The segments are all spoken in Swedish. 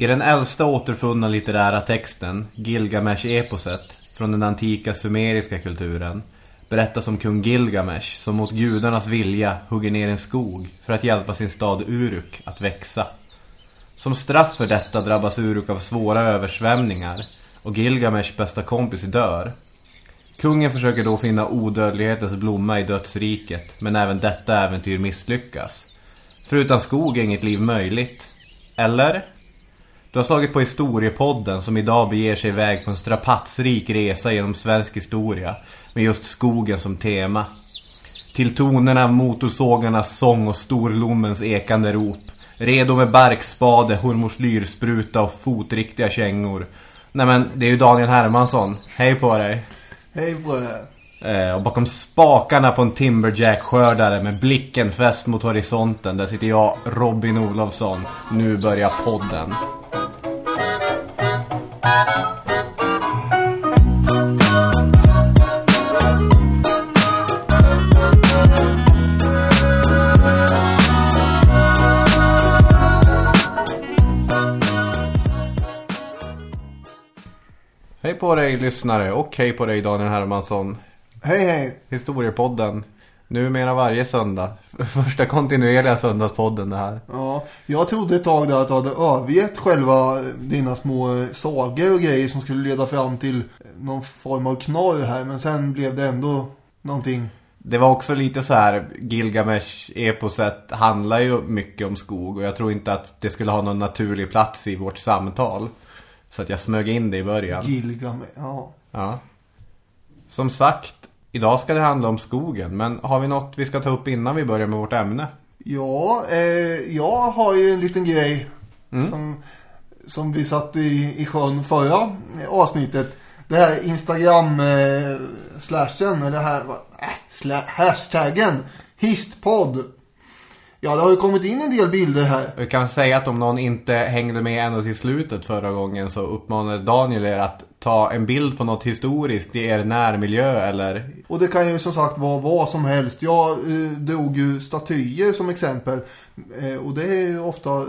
I den äldsta återfunna litterära texten, Gilgamesh-eposet, från den antika sumeriska kulturen, berättas om kung Gilgamesh som mot gudarnas vilja hugger ner en skog för att hjälpa sin stad Uruk att växa. Som straff för detta drabbas Uruk av svåra översvämningar och Gilgamesh bästa kompis dör. Kungen försöker då finna odödlighetens blomma i dödsriket men även detta äventyr misslyckas. För utan skog är inget liv möjligt. Eller? Du har slagit på historiepodden som idag beger sig iväg på en strapatsrik resa genom svensk historia med just skogen som tema. Till tonerna av motorsågarnas sång och storlommens ekande rop. Redo med barkspade, hormoslyr-spruta och fotriktiga kängor. Nej men, det är ju Daniel Hermansson. Hej på dig. Hej på det. Eh, och bakom spakarna på en Timberjack-skördare med blicken fäst mot horisonten. Där sitter jag, Robin Olofsson. Nu börjar podden. På dig lyssnare och hej på dig Daniel Hermansson. Hej hej. Historiepodden. Numera varje söndag. Första kontinuerliga söndagspodden det här. Ja, jag trodde ett tag där att du hade övergett själva dina små sagor och grejer som skulle leda fram till någon form av knorr här. Men sen blev det ändå någonting. Det var också lite så här Gilgamesh-eposet handlar ju mycket om skog och jag tror inte att det skulle ha någon naturlig plats i vårt samtal. Så att jag smög in det i början. Gilgamesh, ja. Ja. Som sagt, idag ska det handla om skogen. Men har vi något vi ska ta upp innan vi börjar med vårt ämne? Ja, eh, jag har ju en liten grej som, som vi satt i, i sjön förra avsnittet. Det här Instagram eh, eller här, äh, hashtaggen, histpodd. Ja, det har ju kommit in en del bilder här. Vi kan säga att om någon inte hängde med ända till slutet förra gången så uppmanade Daniel er att ta en bild på något historiskt i er närmiljö eller... Och det kan ju som sagt vara vad som helst. Jag eh, drog ju statyer som exempel. Eh, och det är ju ofta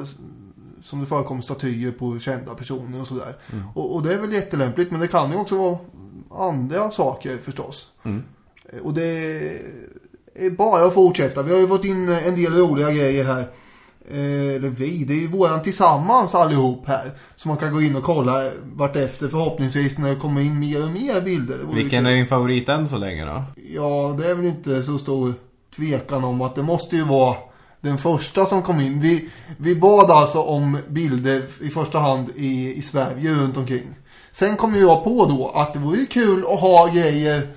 som det förekommer statyer på kända personer och sådär. Och, och det är väl jättelämpligt. Men det kan ju också vara andra saker förstås. Eh, Och det bara att fortsätta. Vi har ju fått in en del roliga grejer här. Eh, eller vi, det är ju våran tillsammans allihop här. Så man kan gå in och kolla vartefter förhoppningsvis när det kommer in mer och mer bilder. Vilken är din favorit än så länge då? Ja, det är väl inte så stor tvekan om att det måste ju vara den första som kom in. Vi, vi bad alltså om bilder i första hand i, i Sverige runt omkring. Sen kom jag på då att det vore kul att ha grejer,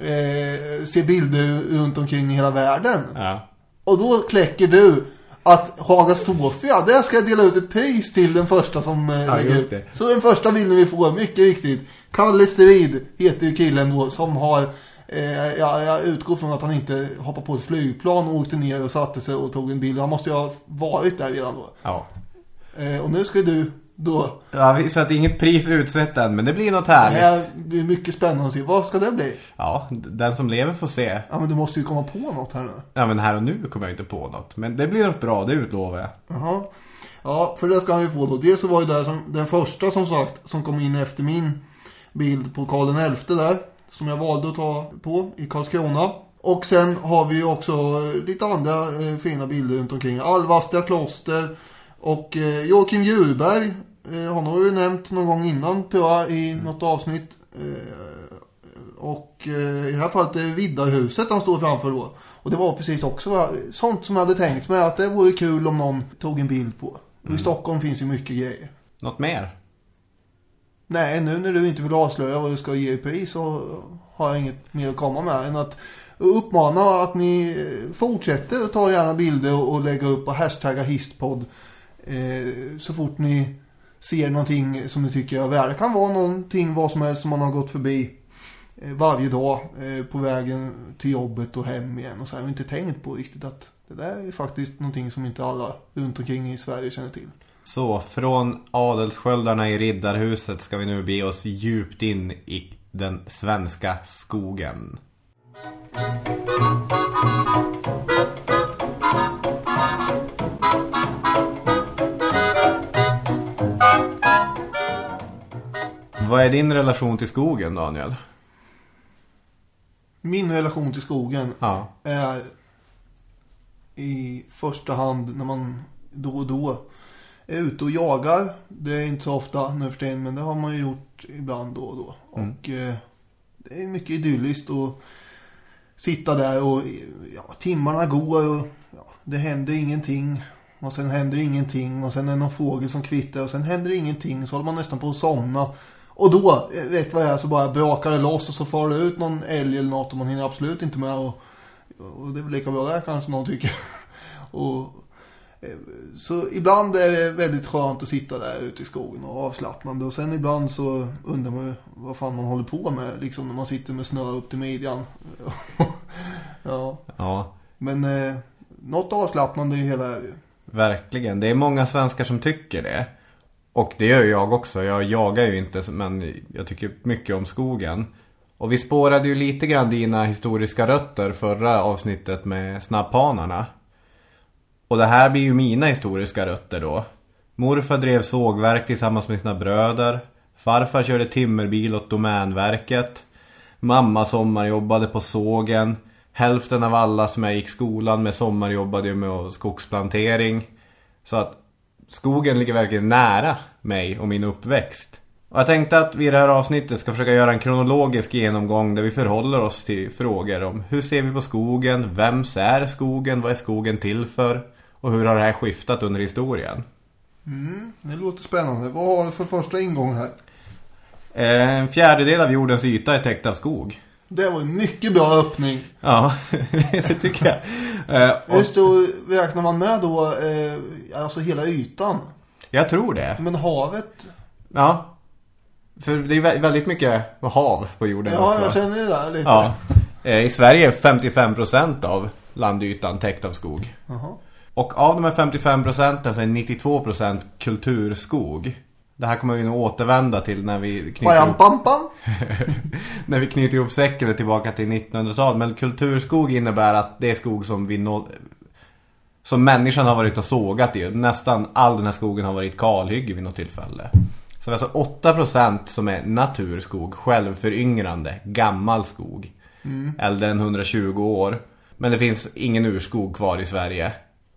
eh, se bilder runt omkring i hela världen. Ja. Och då kläcker du att Haga Sofia, där ska jag dela ut ett pris till den första som eh, Ja, lägger ut. det. Så den första bilden vi får, mycket riktigt. Kalle Strid heter ju killen då som har, eh, ja, jag utgår från att han inte hoppade på ett flygplan och åkte ner och satte sig och tog en bild. Han måste ju ha varit där redan då. Ja. Eh, och nu ska du då, ja vi- så att inget pris utsett än, men det blir något det härligt. här blir mycket spännande att se. Vad ska det bli? Ja, den som lever får se. Ja men du måste ju komma på något här nu. Ja, men här och nu kommer jag inte på något. Men det blir något bra, det utlovar jag. Jaha. Ja, för det ska han ju få då. Dels så var ju det som, den första som sagt som kom in efter min bild på Karl XI där. Som jag valde att ta på i Karlskrona. Och sen har vi ju också lite andra eh, fina bilder runt omkring. Alvastra kloster och eh, Joakim Djurberg. Eh, han har ju nämnt någon gång innan tror jag i något avsnitt. Eh, och eh, i det här fallet är det Riddarhuset han står framför då. Och det var precis också sånt som jag hade tänkt mig att det vore kul om någon tog en bild på. Och I Stockholm finns ju mycket grejer. Något mer? Nej, nu när du inte vill avslöja vad du ska ge i pris så har jag inget mer att komma med än att uppmana att ni fortsätter att ta gärna bilder och lägga upp och hashtagga histpodd eh, så fort ni ser någonting som ni tycker är värde. Det kan vara någonting, vad som helst som man har gått förbi eh, varje dag eh, på vägen till jobbet och hem igen och så här. Jag inte tänkt på riktigt att det där är faktiskt någonting som inte alla runt omkring i Sverige känner till. Så från adelssköldarna i riddarhuset ska vi nu be oss djupt in i den svenska skogen. Vad är din relation till skogen, Daniel? Min relation till skogen Ja. är i första hand när man då och då är ute och jagar. Det är inte så ofta nu för tiden, men det har man ju gjort ibland då och då. Och eh, det är mycket idylliskt att sitta där och ja, timmarna går och ja, det händer ingenting. Och sen händer ingenting och sen är det någon fågel som kvittrar och sen händer ingenting. Så håller man nästan på att somna. Och då, eh, vet vad jag är, så bara brakar det loss och så far det ut någon älg eller något och man hinner absolut inte med. Och, och det är väl lika bra där kanske någon tycker. och, eh, så ibland är det väldigt skönt att sitta där ute i skogen och avslappnande. Och sen ibland så undrar man vad fan man håller på med. Liksom när man sitter med snö upp till midjan. ja, Ja, men eh, något avslappnande i hela är ju. verkligen. Det är många svenskar som tycker det. Och det gör ju jag också. Jag jagar ju inte, men jag tycker mycket om skogen. Och vi spårade ju lite grann dina historiska rötter förra avsnittet med snapphanarna. Och det här blir ju mina historiska rötter då. Morfar drev sågverk tillsammans med sina bröder. Farfar körde timmerbil åt domänverket. Mamma sommarjobbade på sågen. Hälften av alla som jag gick skolan med sommarjobbade ju med skogsplantering. Så att skogen ligger verkligen nära mig och min uppväxt. Och jag tänkte att vi i det här avsnittet ska försöka göra en kronologisk genomgång där vi förhåller oss till frågor om hur ser vi på skogen, vems är skogen, vad är skogen till för och hur har det här skiftat under historien. Mm, det låter spännande. Vad har du för första ingång här? Eh, En fjärdedel av jordens yta är täckt av skog. Det var en mycket bra öppning. Ja, det tycker jag. Eh, och Just då räknar man med då eh, alltså hela ytan. jag tror det. Men havet, Ja. För det är vä- väldigt mycket hav på jorden ja också. jag känner det där lite. Ja. Eh, I Sverige är 55% av landytan täckt av skog. Jaha. Och av de här 55% så är 92% kulturskog. Det här kommer vi nog återvända till när vi knyter, ihop, pam, pam. när vi knyter ihop säcken tillbaka till 1900-talet. Men kulturskog innebär att det är skog som vi nå, som människan har varit och sågat i. Nästan all den här skogen har varit kalhygge vid något tillfälle. Så det är alltså 8% som är naturskog, självföryngrande, gammal skog. Äldre än 120 år. Men det finns ingen urskog kvar i Sverige.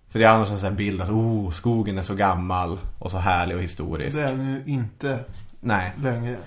För det är annars en sån bild att oh, skogen är så gammal och så härlig och historisk. Det är nu inte Nej. längre.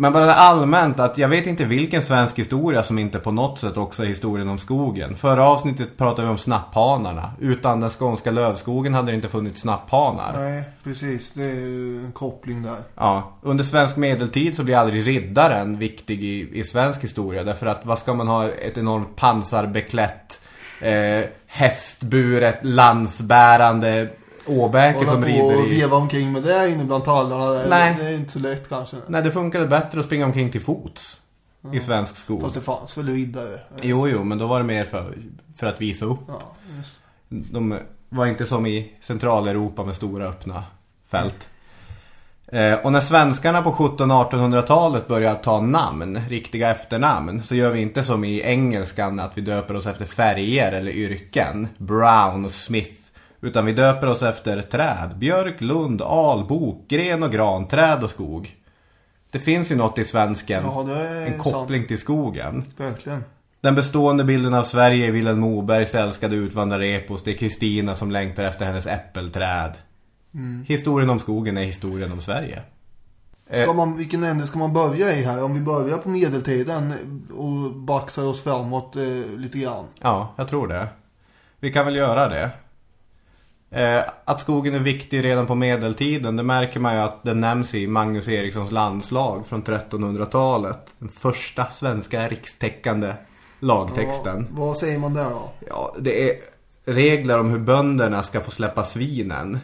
Men bara allmänt att jag vet inte vilken svensk historia som inte på något sätt också är historien om skogen. Förra avsnittet pratade vi om snapphanarna. Utan den skånska lövskogen hade det inte funnits snapphanar. Nej, precis. Det är ju en koppling där. Ja, under svensk medeltid så blir aldrig riddaren viktig i, i svensk historia. Därför att vad ska man ha ett enormt pansarbeklätt, eh, hästburet, lansbärande åbäke som rider och i... veva omkring med det inne bland tallarna. Nej. Det är inte så lätt kanske. Nej, det funkade bättre att springa omkring till fots i svensk skog. Fast det fanns väl riddare. Jo, jo, men då var det mer för, för att visa upp. Ja, just. De var inte som i Centraleuropa med stora öppna fält. Eh, och när svenskarna på 1700-1800-talet började ta namn, riktiga efternamn, så gör vi inte som i engelskan att vi döper oss efter färger eller yrken, Brown och Smith. Utan vi döper oss efter träd, björk, lund, al, bok, gren och gran, träd och skog. Det finns ju något i svensken, Ja, en koppling till skogen. Verkligen. Den bestående bilden av Sverige är Vilhelm Mobergs älskade utvandrarepos. Det är Kristina som längtar efter hennes äppelträd. Historien om skogen är historien om Sverige. Ska Eh, man, vilken ände ska man börja i här? Om vi börjar på medeltiden och baxar oss framåt eh, lite grann. ja, jag tror det. Vi kan väl göra det. Eh, att skogen är viktig redan på medeltiden, det märker man ju att den nämns i Magnus Erikssons landslag från 1300-talet. Den första svenska rikstäckande lagtexten. Ja, vad säger man där då? Ja, det är regler om hur bönderna ska få släppa svinen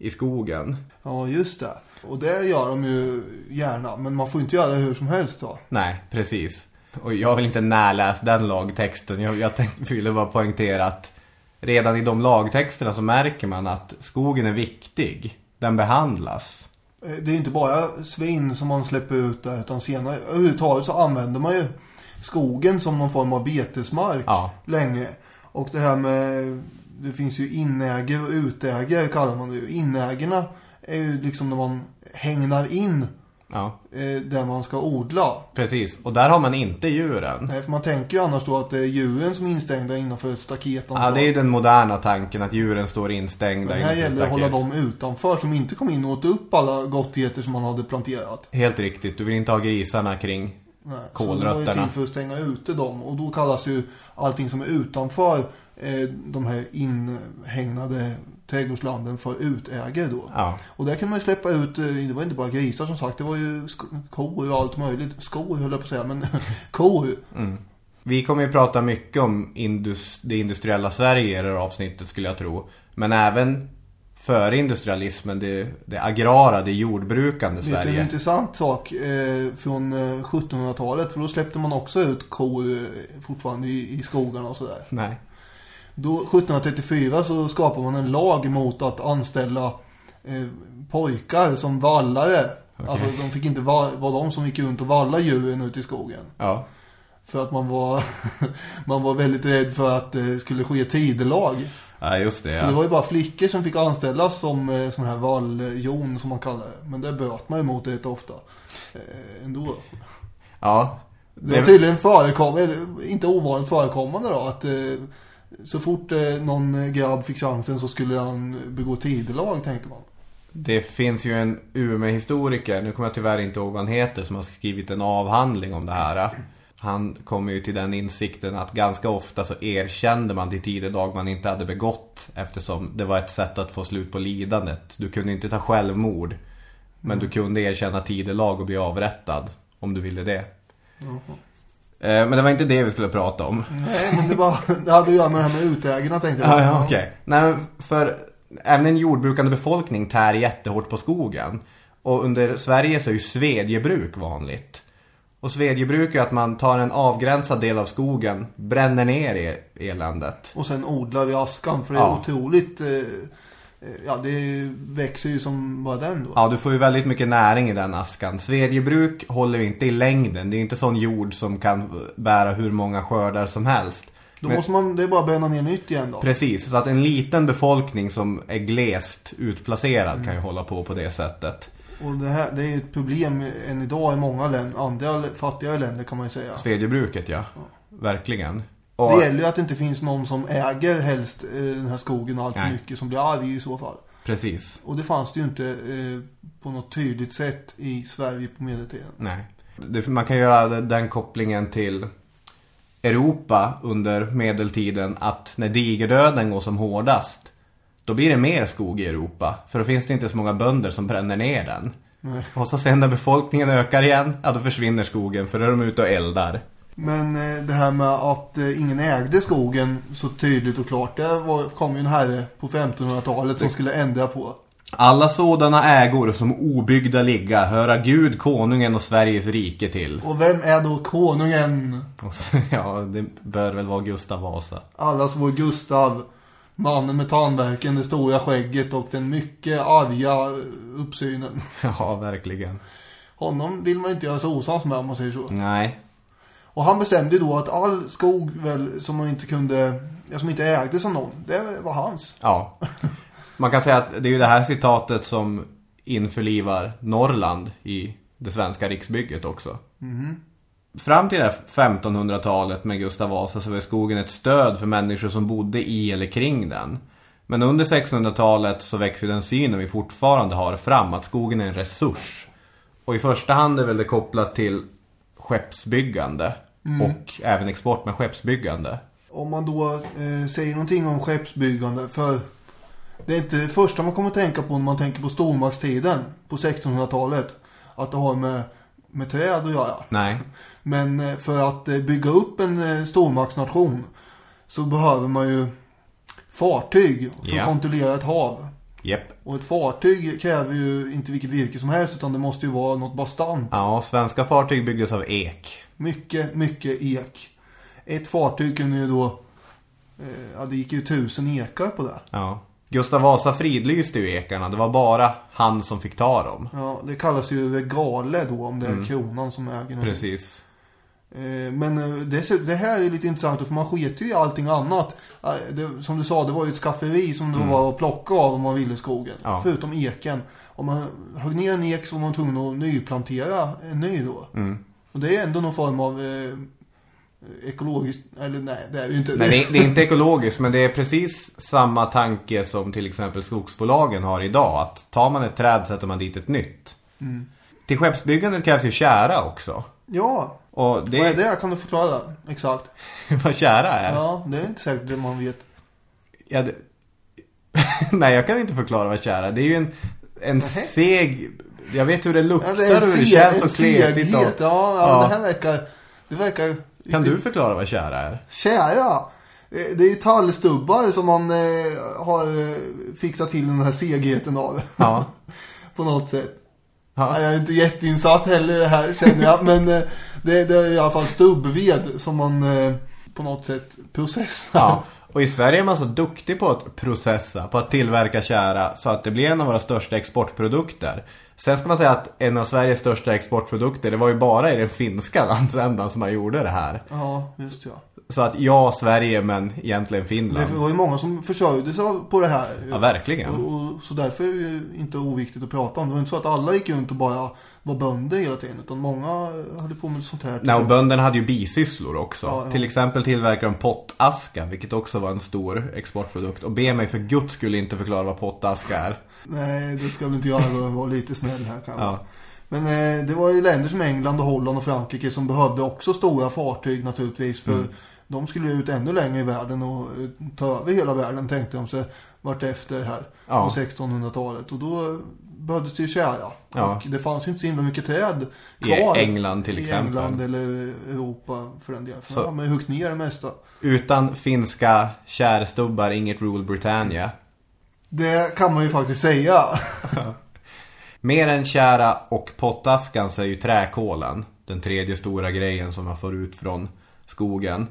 i skogen. Ja, just det. Och det gör de ju gärna. Men man får inte göra det hur som helst då. Nej, precis. Och jag vill inte närläsa den lagtexten. Jag, jag tänkte, ville bara poängtera att redan i de lagtexterna så märker man att skogen är viktig. Den behandlas. Eh, Det är inte bara svin som man släpper ut där utan senare överhuvudtaget så använder man ju skogen som någon form av betesmark Ja. länge. Och det här med, det finns ju inägare och utägare kallar man det ju. Inägarna är ju liksom när man hängnar in Ja, eh, där man ska odla. precis. Och där har man inte djuren. Nej, för man tänker ju annars då att det är djuren som är instängda innanför ett staket. Ja, det är ju den moderna tanken att djuren står instängda Men här gäller det att hålla dem utanför som inte kom in och åt upp alla gottigheter som man hade planterat. Helt riktigt. Du vill inte ha grisarna kring Nej, Så det var ju kolrötterna. till för att stänga ute dem. Och då kallas ju allting som är utanför de här inhägnade trädgårdslanden för utägare då. Ja, Och där kan man ju släppa ut, eh, det var inte bara grisar som sagt, det var ju kor och allt möjligt. Skor höll jag på att säga, men kor. Vi kommer ju prata mycket om det industriella Sverige i det här avsnittet skulle jag tro. Men även före industrialismen, det, det agrara, det jordbrukande Vet du en Sverige. intressant sak eh, från eh, 1700-talet? För då släppte man också ut kor eh, fortfarande i, i skogarna och sådär. Nej. Då, 1734 så skapade man en lag mot att anställa eh, pojkar som vallare. Okej. Alltså de fick inte vara, vara de som gick runt och valla djuren ute i skogen. Ja. För att man var, man var väldigt rädd för att det skulle ske tidelag. ja, just det. Så det Ja. var ju bara flickor som fick anställas som eh, sån här valljon som man kallar det. Men det bröt man emot rätt ofta. Eh, ändå. ja. Det var tydligen förekommande, inte ovanligt förekommande då, att eh, så fort eh, någon grabb fick chansen så skulle han begå tidelag tänkte man. Det finns ju en Umeå-historiker, nu kommer jag tyvärr inte ihåg vad han heter, som har skrivit en avhandling om det här. Han kommer ju till den insikten att ganska ofta så erkände man till tidedag man inte hade begått eftersom det var ett sätt att få slut på lidandet. Du kunde inte ta självmord, men du kunde erkänna tidelag och bli avrättad om du ville det. Eh, Men det var inte det vi skulle prata om. Nej, men det, var, det hade att göra med det här med utägarna tänkte jag. Ja, ja, okej. Nej, för även en jordbrukande befolkning tär jättehårt på skogen. Och under Sverige så är ju svedjebruk vanligt. Och svedjebruk är att man tar en avgränsad del av skogen, bränner ner e- eländet. Och sen odlar vi askan för det är Ja. otroligt, eh, eh, ja det växer ju som bara den då. Ja, du får ju väldigt mycket näring i den askan. Svedjebruk håller inte i längden. Det är inte sån jord som kan bära hur många skördar som helst. Då Men- måste man, det är bara bränna ner nytt igen då. Precis, så att en liten befolkning som är glest utplacerad kan ju hålla på på det sättet. Och det här, det är ju ett problem än idag i många länder, andra fattigare länder kan man ju säga. Svedjebruket, ja. Verkligen. Och, Det gäller ju att det inte finns någon som äger helst eh, den här skogen allt för Nej. mycket som blir arg i så fall. Precis. Och det fanns det ju inte eh, på något tydligt sätt i Sverige på medeltiden. Nej. Man kan göra den kopplingen till Europa under medeltiden att när digerdöden går som hårdast då blir det mer skog i Europa. För då finns det inte så många bönder som bränner ner den. Nej. Och så sen när befolkningen ökar igen, ja då försvinner skogen för då är de ute och eldar. Men eh, det här med att eh, ingen ägde skogen så tydligt och klart. Det var, kom ju en herre på 1500-talet som skulle ändra på. Alla sådana ägor som obyggda ligga höra Gud, konungen och Sveriges rike till. Och vem är då konungen? Ja, det bör väl vara Gustav Vasa. Allas vår Gustav. Mannen med tandvärken, det stora skägget och den mycket arga eh, uppsynen. Ja, verkligen. Honom vill man inte göra så osams med om man säger så. Nej, Och han bestämde då att all skog väl som man inte kunde, som inte ägdes av någon, det var hans. ja. Man kan säga att det är ju det här citatet som införlivar Norrland i det svenska riksbygget också. Fram till det här 1500-talet med Gustav Vasa så var skogen ett stöd för människor som bodde i eller kring den. Men under 1600-talet så växer den synen vi fortfarande har fram att skogen är en resurs. Och i första hand är väl det kopplat till skeppsbyggande och även export med skeppsbyggande. Om man då eh, säger någonting om skeppsbyggande, för det är inte det första man kommer att tänka på när man tänker på stormaktstiden på 1600-talet. Att det har med, med träd att göra. Nej, Men eh, för att eh, bygga upp en eh, stormaktsnation så behöver man ju fartyg för Ja. att kontrollera ett hav. Jepp. Och ett fartyg kräver ju inte vilket virke som helst utan det måste ju vara något bastant. Ja, svenska fartyg byggdes av ek. Mycket, mycket ek. Ett fartyg kunde ju då Eh, ja, det gick ju tusen ekar på det. Ja. Gustav Vasa fridlyste ju ekarna. Det var bara han som fick ta dem. Ja, det kallas ju regale då om det är kronan som äger någonting. Mm. Precis. Eh, Men eh, det, här är lite intressant för man sket ju i allting annat. Som du sa, det var ju ett skafferi som det var att plocka av om man ville skogen. Mm. Ja. Förutom eken. Om man högg ner en ek så var man tvungen att nyplantera en ny då. Mm. Och det är ändå någon form av eh, ekologiskt, eller nej det är ju inte. Nej, det är, det är inte ekologiskt men det är precis samma tanke som till exempel skogsbolagen har idag. Att tar man ett träd sätter man dit ett nytt. Mm. Till skeppsbyggandet krävs ju kära också. Ja, Och det vad är det? Kan du förklara exakt? vad kära är. Ja, det är inte säkert det man vet. Ja, det... Nej, jag kan inte förklara vad kära är. Det är ju en, en seg... Jag vet hur det luktar Ja, det och hur det känns så kletigt. Och... Ja, ja, Ja. det här verkar... Det verkar... Kan du förklara vad kära är? Kära! Eh, Det är ju tallstubbar som man eh, har eh, fixat till den här segheten av. Ja. På något sätt. Ja. Ja, Jag är inte jätteinsatt heller i det här känner jag. Men det, det är i alla fall stubbved som man på något sätt processar. Ja, och i Sverige är man så duktig på att processa, på att tillverka kära så att det blir en av våra största exportprodukter. Sen ska man säga att en av Sveriges största exportprodukter, det var ju bara i den finska landsändan som man gjorde det här. Ja, just ja. Så att ja, Sverige, men egentligen Det Finland. var ju många som försörjde sig på det här. Ja, verkligen. Och, och, så därför är det inte oviktigt att prata om. Det var inte så att alla gick runt och bara var bönder hela tiden. Utan många höll på med sånt här. Nej, och bönderna hade ju bisysslor också. Ja, ja. Till exempel tillverkade de pottaska, vilket också var en stor exportprodukt. Och be mig för guds skulle inte förklara vad pottaska är. Nej, det ska väl inte jag. Vara lite snäll här kanske. Ja. Men eh, det var ju länder som England och Holland och Frankrike som behövde också stora fartyg naturligtvis. För Mm. de skulle ut ännu längre i världen och eh, ta över hela världen tänkte de sig vart efter här Ja. på 1600-talet. Och då behövdes det ju kära. Ja. Och det fanns ju inte så himla mycket träd I kvar. England till I exempel. England eller Europa för den delen. För Så- de har ju huggit ner det mesta. Utan finska kärstubbar, inget Rule Britannia. Det kan man ju faktiskt säga. Mer än kära och pottaskan så är ju träkolen den tredje stora grejen som man får ut från skogen.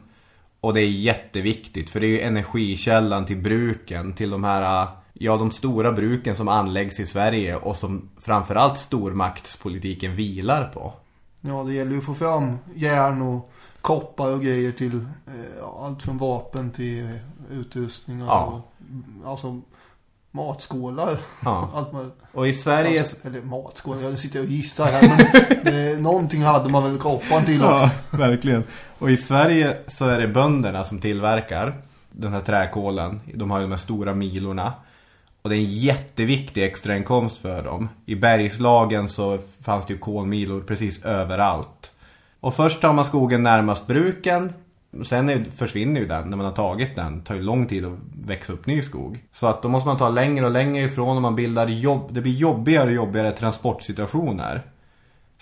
Och det är jätteviktigt för det är ju energikällan till bruken, till de här, ja de stora bruken som anläggs i Sverige och som framförallt stormaktspolitiken vilar på. Ja, det gäller ju att få fram järn och koppar och grejer till eh, allt från vapen till eh, utrustningar Ja. och alltså matskålar. Ja. Allt möjligt. Och i Sverige... Alltså, eller matskålar, jag sitter och gissar här. Men eh, någonting hade man väl kopparn till också. Ja, verkligen. Och i Sverige så är det bönderna som tillverkar den här träkolen. De har ju de här stora milorna. Och det är en jätteviktig extrainkomst för dem. I Bergslagen så fanns det ju kolmilor precis överallt. Och först tar man skogen närmast bruken. Sen är, försvinner ju den när man har tagit den. Det tar ju lång tid att växa upp ny skog. Så att då måste man ta längre och längre ifrån och man bildar jobb. Det blir jobbigare och jobbigare transportsituationer.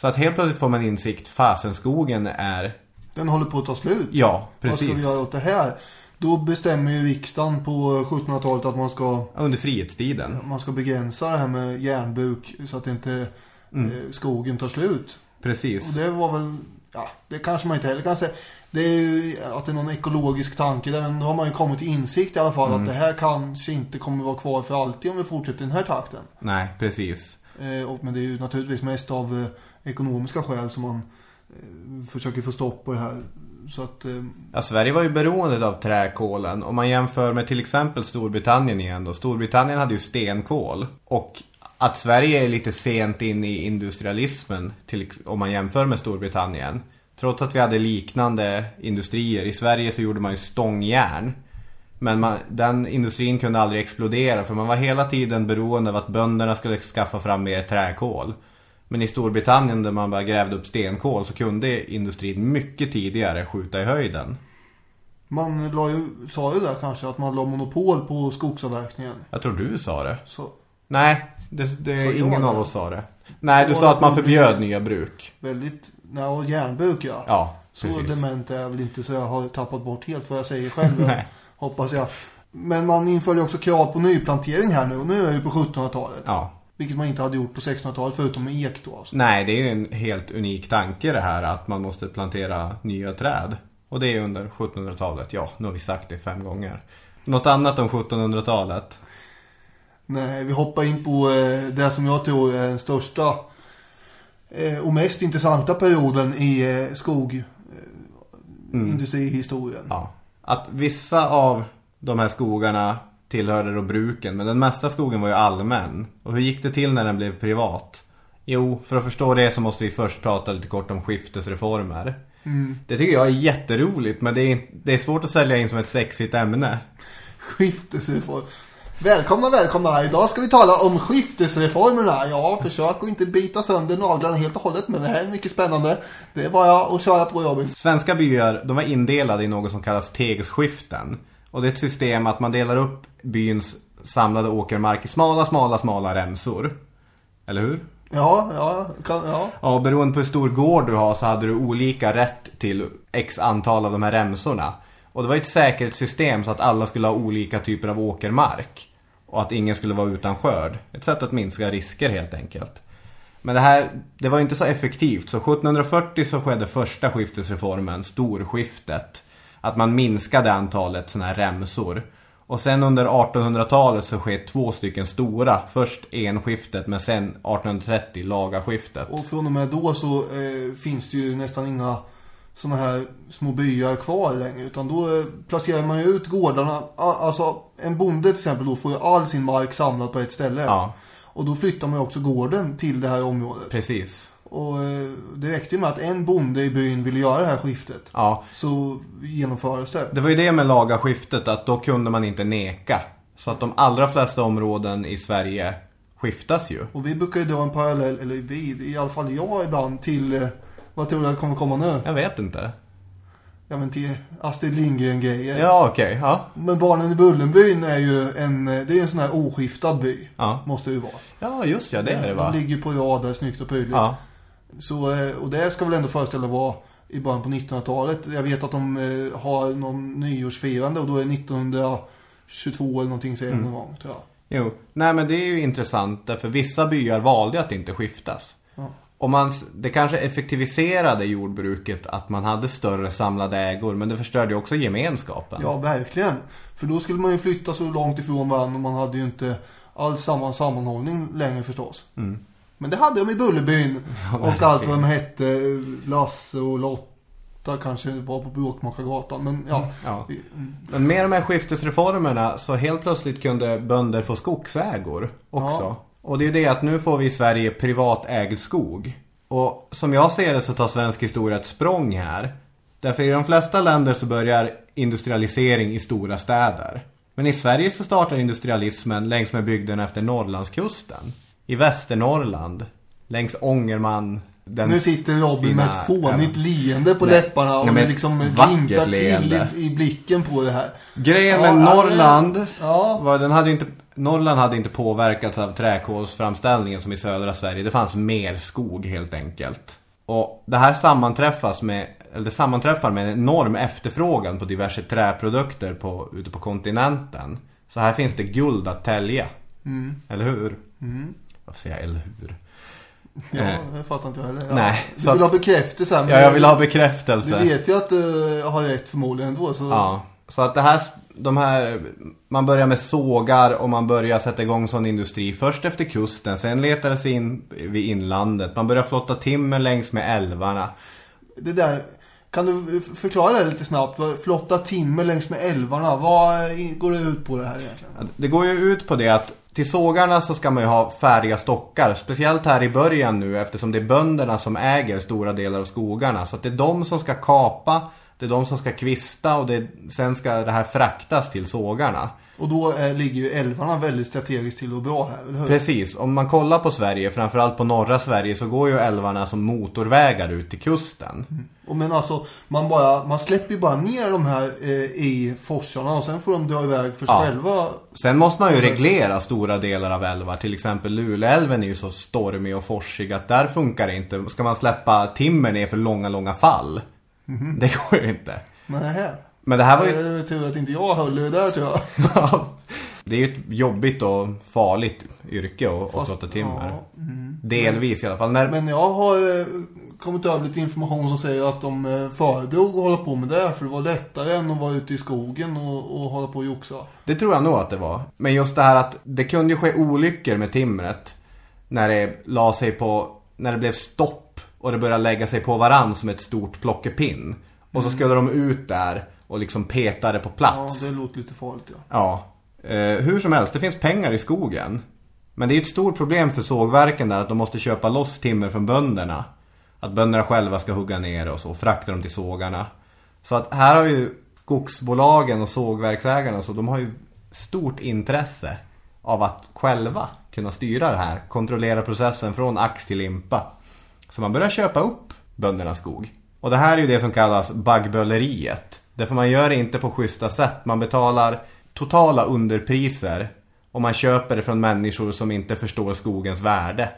Så att helt plötsligt får man insikt, fasen skogen är, Den håller på att ta slut. ja Vad ska vi precis, göra åt det här? Då bestämmer ju riksdagen på 1700-talet att man ska, under frihetstiden. man ska begränsa det här med järnbruk så att inte Mm. eh, skogen tar slut. Och Precis. det var väl, ja, det kanske man inte heller kan säga. Det är ju att det är någon ekologisk tanke där, men då har man ju kommit till insikt i alla fall Mm. att det här kanske inte kommer vara kvar för alltid om vi fortsätter i den här takten. Nej, precis. Eh, och, men det är ju naturligtvis mest av eh, ekonomiska skäl som man eh, försöker få stopp på det här. Så att, eh, Ja, Sverige var ju beroende av träkolen. Om man jämför med till exempel Storbritannien igen då. Storbritannien hade ju stenkol. Och att Sverige är lite sent in i industrialismen till, om man jämför med Storbritannien. Trots att vi hade liknande industrier. I Sverige så gjorde man ju stångjärn. Men man, den industrin kunde aldrig explodera för man var hela tiden beroende av att bönderna skulle skaffa fram mer träkol. Men i Storbritannien där man bara grävde upp stenkol så kunde industrin mycket tidigare skjuta i höjden. man la ju, sa ju där kanske att man la monopol på skogsavverkningen. Jag tror du sa det. Så Nej, det, det, jag ingen av oss sa det. Nej, du sa att man förbjöd nya bruk. väldigt, och järnbruk ja. Ja, Så precis. dement är jag väl inte så jag har tappat bort helt vad jag säger själv. Nej. hoppas jag. Men man införde också krav på nyplantering här nu. Och nu är vi på 1700-talet. Ja. Vilket man inte hade gjort på 1600-talet förutom med ek då. Alltså. Nej, det är ju en helt unik tanke det här att man måste plantera nya träd. Och det är under 1700-talet. Ja, nu har vi sagt det fem gånger. Något annat om 1700-talet? Nej, vi hoppar in på eh, det som jag tror är den största eh, och mest intressanta perioden i eh, skogindustrihistorien. Mm. Ja. Att vissa av de här skogarna tillhörde då bruken, men den mesta skogen var ju allmän. Och hur gick det till när den blev privat? Jo, för att förstå det så måste vi först prata lite kort om skiftesreformer. Mm. Det tycker jag är jätteroligt, men det är, det är svårt att sälja in som ett sexigt ämne. Skiftesreform. Välkomna, välkomna. Idag ska vi tala om skiftesreformerna. Ja, försök att inte bita sönder naglarna helt och hållet, men det här är mycket spännande. Det är bara att köra på Robin. Svenska byar, de var indelade i något som kallas tegsskiften. Och det är ett system att man delar upp byns samlade åkermark i smala, smala, smala remsor. Eller hur? Ja, ja, kan, ja. Ja, beroende på hur stor gård du har så hade du olika rätt till x antal av de här remsorna. Och det var ett säkerhetssystem så att alla skulle ha olika typer av åkermark. Och att ingen skulle vara utan skörd. Ett sätt att minska risker helt enkelt. Men det här, det var inte så effektivt. Så 1740 så skedde första skiftesreformen, storskiftet. Att man minskade antalet sådana här remsor. Och sen under 1800-talet så sker två stycken stora. Först enskiftet men sen 1830 lagaskiftet. Och från och med då så eh, finns det ju nästan inga sådana här små byar kvar längre. Utan då eh, placerar man ju ut gårdarna. Alltså en bonde till exempel då får ju all sin mark samlad på ett ställe. Ja. Och då flyttar man ju också gården till det här området. Precis. Och eh, det räckte ju med att en bonde i byn ville göra det här skiftet. Ja. Så genomfördes det. Det var ju det med lagarskiftet att då kunde man inte neka. Så att de allra flesta områden i Sverige skiftas ju. Och vi brukar ju dra en parallell, eller vi, i alla fall jag ibland, till, eh, vad tror du kommer komma nu? Jag vet inte. Ja men till Astrid Lindgren-grejer. Ja, okej. Ja. Men barnen i Bullenbyn är ju en, det är en sån här oskiftad by. Ja. Måste det ju vara. ja, just ja, det är det va? De ligger på rad där, snyggt och prydligt. Ja. Så, eh, och det ska väl ändå föreställa vara i början på 1900-talet. Jag vet att de eh, har någon nyårsfirande och då är 1922 eller någonting säger mm. någon gång tror jag. Jo, nej men det är ju intressant därför vissa byar valde att inte skiftas. Och man, det kanske effektiviserade jordbruket att man hade större samlade ägor men det förstörde ju också gemenskapen. Ja, verkligen. För då skulle man ju flytta så långt ifrån varandra och man hade ju inte alls samma sammanhållning längre förstås. Mm. Men det hade de i Bullerbyn. Ja, och allt vad de hette. Lasse och Lotta kanske var på Bråkmakargatan. Men ja. Ja. Mm. Men med de här skiftesreformerna så helt plötsligt kunde bönder få skogsägor också. Ja. Och det är ju det att nu får vi i Sverige privatägd skog. Och som jag ser det så tar svensk historia ett språng här. Därför i de flesta länder så börjar industrialisering i stora städer. Men i Sverige så startar industrialismen längs med bygden efter Norrlandskusten. I Västernorrland, längs Ångerman. Nu sitter Robin med ett fånigt leende på Nej. läpparna och Nej, men liksom glimtar till i, i blicken på det här. Grejen med ja, Norrland ja. var den hade inte Norrland hade inte påverkats av träkolsframställningen som i södra Sverige. Det fanns mer skog helt enkelt. Och det här sammanträffas med eller det sammanträffar med en enorm efterfrågan på diverse träprodukter på, ute på kontinenten. Så här finns det guld att tälja. Mm. Eller hur? Mm. Varför säger jag eller hur? Ja, Eh. det fattar inte jag heller. Ja. Nej, Du vill att- ha bekräftelse här. Ja, jag vill ha Du bekräftelse. vet ju att du har rätt förmodligen ändå. Så... Ja, så att det här, de här, man börjar med sågar och man börjar sätta igång sån industri först efter kusten, sen letar det sig in vid inlandet. Man börjar flotta timmer längs med älvarna. Det där, kan du förklara det lite snabbt? Flotta timmer längs med älvarna. Vad går det ut på det här egentligen? Det går ju ut på det att till sågarna så ska man ju ha färdiga stockar. Speciellt här i början nu eftersom det är bönderna som äger stora delar av skogarna. Så att det är de som ska kapa, det är de som ska kvista och det, sen ska det här fraktas till sågarna. Och då eh, ligger ju älvarna väldigt strategiskt till och bra här, eller hur? Precis, om man kollar på Sverige, framförallt på norra Sverige så går ju älvarna som motorvägar ut till kusten. Och men alltså, man, bara, man släpper ju bara ner de här eh, i forsarna och sen får de dra iväg för sig Ja. själva. Sen måste man ju reglera stora delar av älvar. Till exempel Luleälven är ju så stormig och forsig att där funkar det inte. Ska man släppa timmer ner för långa, långa fall? Det går ju inte. Nähä. Men det här var Det ju... är tur att inte jag höll det där tror jag. det är ju ett jobbigt och farligt yrke att, Fast- flotta timmer. ja, mm. Delvis i alla fall. När, Men jag har eh, kommit över lite information som säger att de eh, föredrog att hålla på med det. För det var lättare än att vara ute i skogen och, och hålla på och joxa. Det tror jag nog att det var. Men just det här att det kunde ju ske olyckor med timret. När det la sig på, när det blev stopp och det började lägga sig på varann som ett stort plockepinn. Och så skulle de ut där och liksom peta det på Ja, plats. det låter lite farligt ja. Ja, eh, hur som helst, det finns pengar i skogen. Men det är ett stort problem för sågverken där att de måste köpa loss timmer från bönderna. Att bönderna själva ska hugga ner och så, och frakta dem till sågarna. Så att här har ju skogsbolagen och sågverksägarna så de har ju stort intresse av att själva kunna styra det här. Kontrollera processen från ax till limpa. Så man börjar köpa upp böndernas skog. Och det här är ju det som kallas baggböleriet. Därför man gör det inte på schyssta sätt. Man betalar totala underpriser. Och man köper det från människor som inte förstår skogens värde.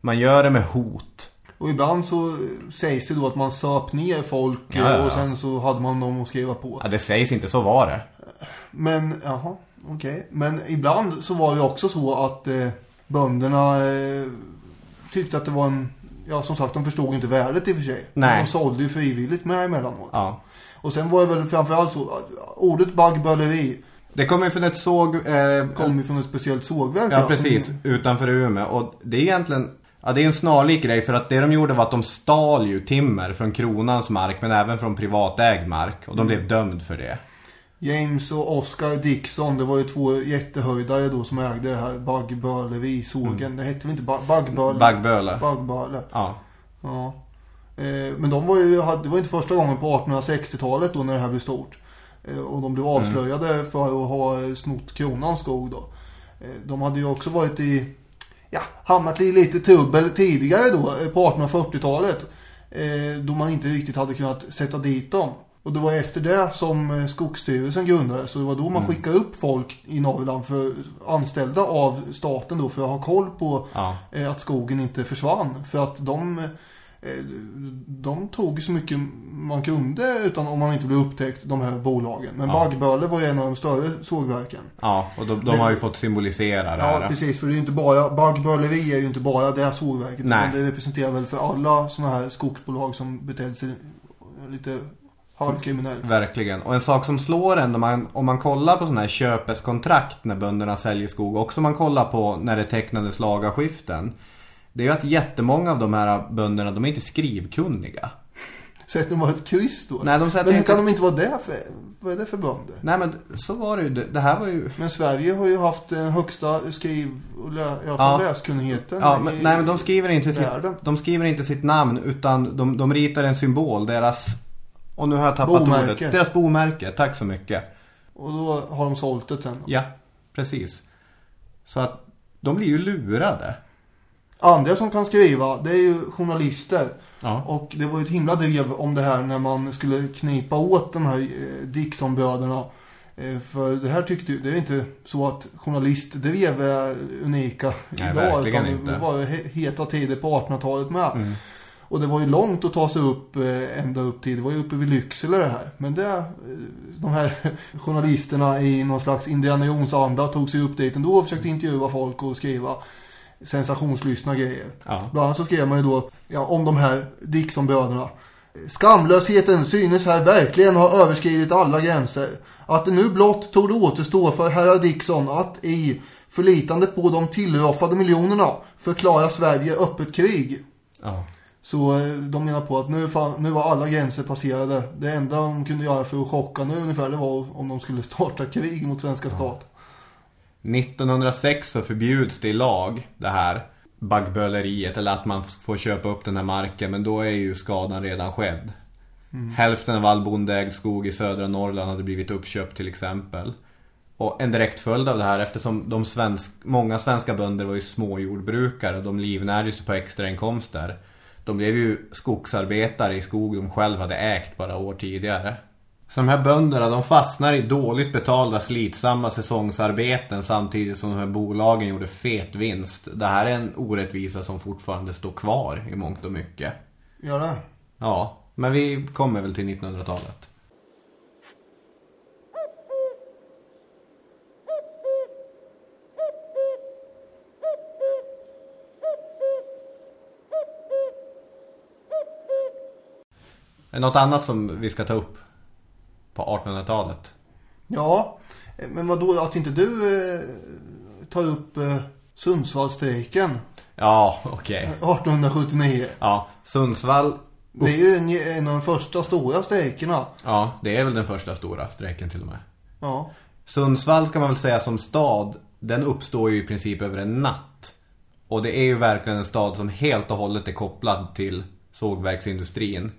Man gör det med hot. Och ibland så sägs det då att man söp ner folk Ja, ja, och sen så hade man dem att skriva på. Ja, det sägs inte, så var det. Men, jaha, okej. Men ibland så var det också så att eh, bönderna eh, tyckte att det var en... Ja, som sagt, de förstod inte värdet i och för sig. Nej. De sålde ju frivilligt med emellanåt. Ja. Och sen var det väl framförallt så, ordet baggböleri Det kommer ju från ett såg... Eh, kom ju från ett speciellt sågverk. Ja, som- precis. Utanför Umeå. Och det är egentligen... Ja, det är en snarlik grej för att det de gjorde var att de stal ju timmer från kronans mark men även från privatägd mark. Och de blev dömd för det. James och Oscar Dixon, det var ju två jättehöjdare då som ägde det här baggböleri sågen. Det hette väl inte ba- baggböle? Baggböle. Baggböle. Ja. Ja. Eh, men de var ju, det var inte första gången på 1860-talet då när det här blev stort. Eh, och de blev avslöjade för att ha snott kronans skog då. Eh, de hade ju också varit i, ja, hamnat i lite trubbel tidigare då på 1840-talet. Eh, då man inte riktigt hade kunnat sätta dit dem. Och det var efter det som eh, Skogsstyrelsen grundades. Så det var då man skickade upp folk i Norrland för anställda av staten då för att ha koll på Ja. eh, att skogen inte försvann. För att de, eh, de tog så mycket man kunde utan om man inte blev upptäckt, de här bolagen. Men Ja. Baggböle var en av de större sågverken. Ja, och de, de har ju fått symbolisera det Ja, här. precis. För det är ju inte bara, Baggböleri är ju inte bara det här sågverket. Nej. Utan det representerar väl för alla sådana här skogsbolag som betedde sig lite halvkriminellt. Verkligen. Och en sak som slår en om man, om man kollar på sådana här köpeskontrakt när bönderna säljer skog. Också om man kollar på när det tecknades lagarskiften. Det är ju att jättemånga av de här bönderna, de är inte skrivkunniga. Sätter de bara ett kryss då? Nej, de sätter Men hur inte- kan de inte vara det för? Vad är det för bönder? Nej men så var det ju. Det, här var ju... Men Sverige har ju haft den högsta skriv och lä, i alla fall Ja. läskunnigheten Ja, men, i nej men de skriver, inte sitt, de skriver inte sitt namn utan de, de ritar en symbol. Deras... Och nu har jag tappat Bomärke. ordet. Deras bomärke. Tack så mycket. Och då har de sålt det sen. Ja, precis. Så att de blir ju lurade. Andra som kan skriva, det är ju journalister. Ja. Och det var ju ett himla drev om det här när man skulle knipa åt de här eh, Dixonbröderna. Eh, För det här tyckte ju, det är inte så att journalistdrev är unika Nej, idag. verkligen utan inte. Det var ju he- heta tider på 1800-talet med. Mm. Och det var ju långt att ta sig upp eh, ända upp till, det var ju uppe vid Lycksele det här. Men det, eh, de här journalisterna i någon slags Indiana Jones-anda tog sig upp dit ändå och försökte intervjua folk och skriva sensationslystna grejer. Ja. Bland annat så skrev man ju då ja, om de här Dixonbröderna. Skamlösheten synes här verkligen ha överskridit alla gränser. Att det nu blott tog det återstå för herrar Dixon att i förlitande på de tillroffade miljonerna förklara Sverige öppet krig. Ja. Så eh, de menar på att nu, fan, nu var alla gränser passerade. Det enda de kunde göra för att chocka nu ungefär det var om de skulle starta krig mot svenska staten. 1906 så förbjuds det i lag det här baggböleriet eller att man får köpa upp den här marken men då är ju skadan redan skedd. Hälften av all bondeägd skog i södra Norrland hade blivit uppköpt till exempel. Och en direkt följd av det här eftersom de svensk, många svenska bönder var ju småjordbrukare och de livnärde sig på extrainkomster. De blev ju skogsarbetare i skog de själv hade ägt bara år tidigare. Så de här bönderna de fastnar i dåligt betalda slitsamma säsongsarbeten samtidigt som de här bolagen gjorde fet vinst. Det här är en orättvisa som fortfarande står kvar i mångt och mycket. Gör det? Ja, men vi kommer väl till 1900-talet. Är det något annat som vi ska ta upp på 1800-talet? Ja, men vad då att inte du eh, tar upp eh, Sundsvallstrejken Ja, okej. 1879. Ja, Sundsvall, Det är ju en, en av de första stora strejkerna. ja, det är väl den första stora strejken till och med. Ja, Sundsvall ska man väl säga som stad, den uppstår ju i princip över en natt. Och det är ju verkligen en stad som helt och hållet är kopplad till sågverksindustrin.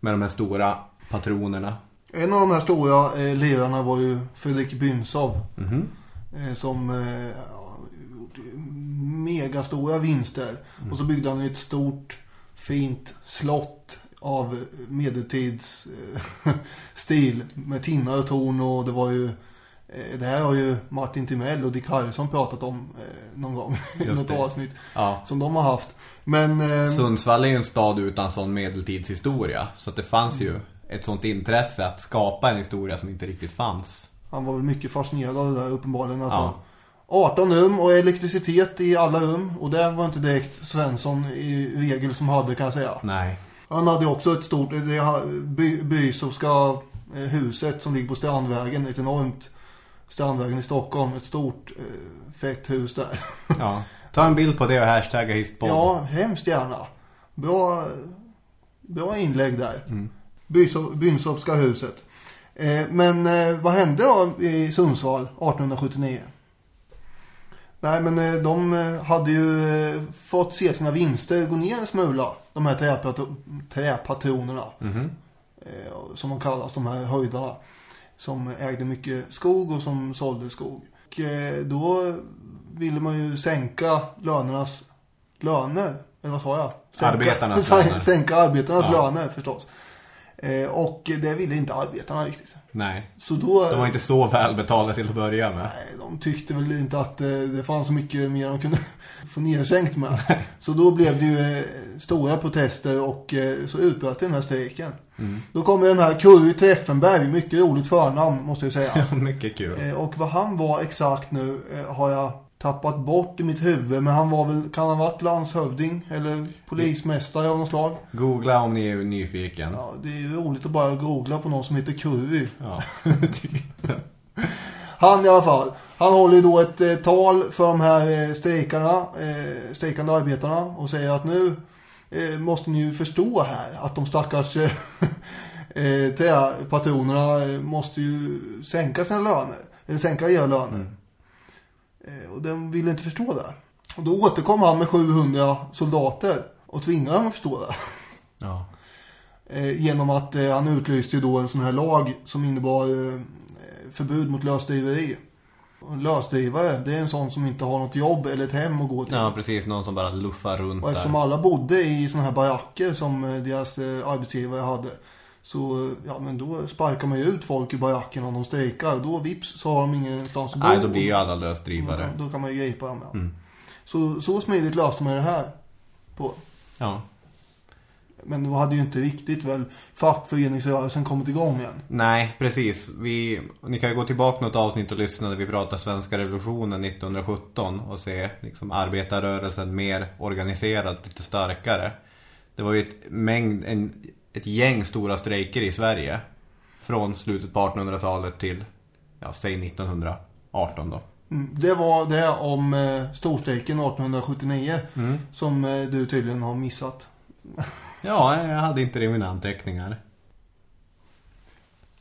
Med de här stora patronerna. en av de här stora eh, lirarna var ju Fredrik Bynsov. Eh, som eh, ja, gjorde megastora vinster. Och så byggde han ett stort, fint slott av medeltids eh. Med tinnar och torn och det var ju eh, det här har ju Martin Timell och Dick Harrison pratat om eh, någon gång i något det. avsnitt Ja. som de har haft. Men eh, Sundsvall är ju en stad utan sån medeltidshistoria. Så att det fanns ju ett sånt intresse att skapa en historia som inte riktigt fanns. han var väl mycket fascinerad av det där uppenbarligen i alla fall. Ja. 18 rum och elektricitet i alla rum. Och det var inte direkt Svensson i regel som hade kan jag säga. Nej. Han hade också ett stort, det By, Bysovska eh, huset som ligger på Strandvägen. Ett enormt Strandvägen i Stockholm. Ett stort eh, fett hus där. Ja. Ta en bild på det och hashtagga histpodd. Ja, hemskt gärna. Bra, bra inlägg där. Bysov, Bynsovska huset. Eh, men eh, vad hände då i Sundsvall 1879? Nej, men eh, de eh, hade ju eh, fått se sina vinster gå ner en smula. De här träpatro- träpatronerna. Mhm. Eh, som de kallas, de här höjdarna. Som ägde mycket skog och som sålde skog. Och eh, då ville man ju sänka lönernas löner. Eller vad sa jag? Sänka, Arbetarnas löner. Sänka arbetarnas Ja. löner förstås. Eh, och det ville inte arbetarna riktigt. Nej. Så då... De var inte så välbetalda till att börja med. Nej, de tyckte väl inte att eh, det fanns så mycket mer de kunde få nedsänkt med. Så då blev det ju stora protester och så utbröt den här strejken. Då kommer den här Curry Treffenberg, mycket roligt förnamn måste jag säga. Mycket kul. Eh, och vad han var exakt nu eh, har jag tappat bort i mitt huvud. Men han var väl, kan han ha varit landshövding eller polismästare av något slag? Googla om ni är nyfiken. Ja, det är ju roligt att bara googla på någon som heter Curry. Ja. Han i alla fall. Han håller ju då ett eh, tal för de här eh, strejkarna, eh, strejkande arbetarna och säger att nu måste ni ju förstå här att de stackars eh, eh, träpatronerna eh, måste ju sänka sina löner. Eller sänka era löner. Eh, och de ville inte förstå det. Och då återkom han med 700 soldater och tvingade dem att förstå det. ja. Eh, genom att eh, han utlyste ju då en sån här lag som innebar eh, förbud mot lösdriveri. Lösdrivare, det är en sån som inte har något jobb eller ett hem att gå till. Ja, precis. Någon som bara luffar runt Och eftersom där. alla bodde i såna här baracker som eh, deras eh, arbetsgivare hade. Så eh, ja, men då sparkar man ju ut folk i baracken om de strejkar. Då vips så har de ingenstans att bo. Nej, då blir ju alla då, lösdrivare. kan, då kan man ju gripa dem. Ja. Mm. Så, så smidigt löste man det här. På. Ja. Men då hade ju inte riktigt väl fackföreningsrörelsen kommit igång än. Nej, precis. Vi, ni kan ju gå tillbaka något avsnitt och lyssna när vi pratar svenska revolutionen 1917 och se liksom, arbetarrörelsen mer organiserad, lite starkare. Det var ju ett, mängd, en, ett gäng stora strejker i Sverige. Från slutet på 1800-talet till, ja, säg 1918 då. Mm, Det var det om eh, storstrejken 1879 som eh, du tydligen har missat. Ja, jag hade inte det i mina anteckningar.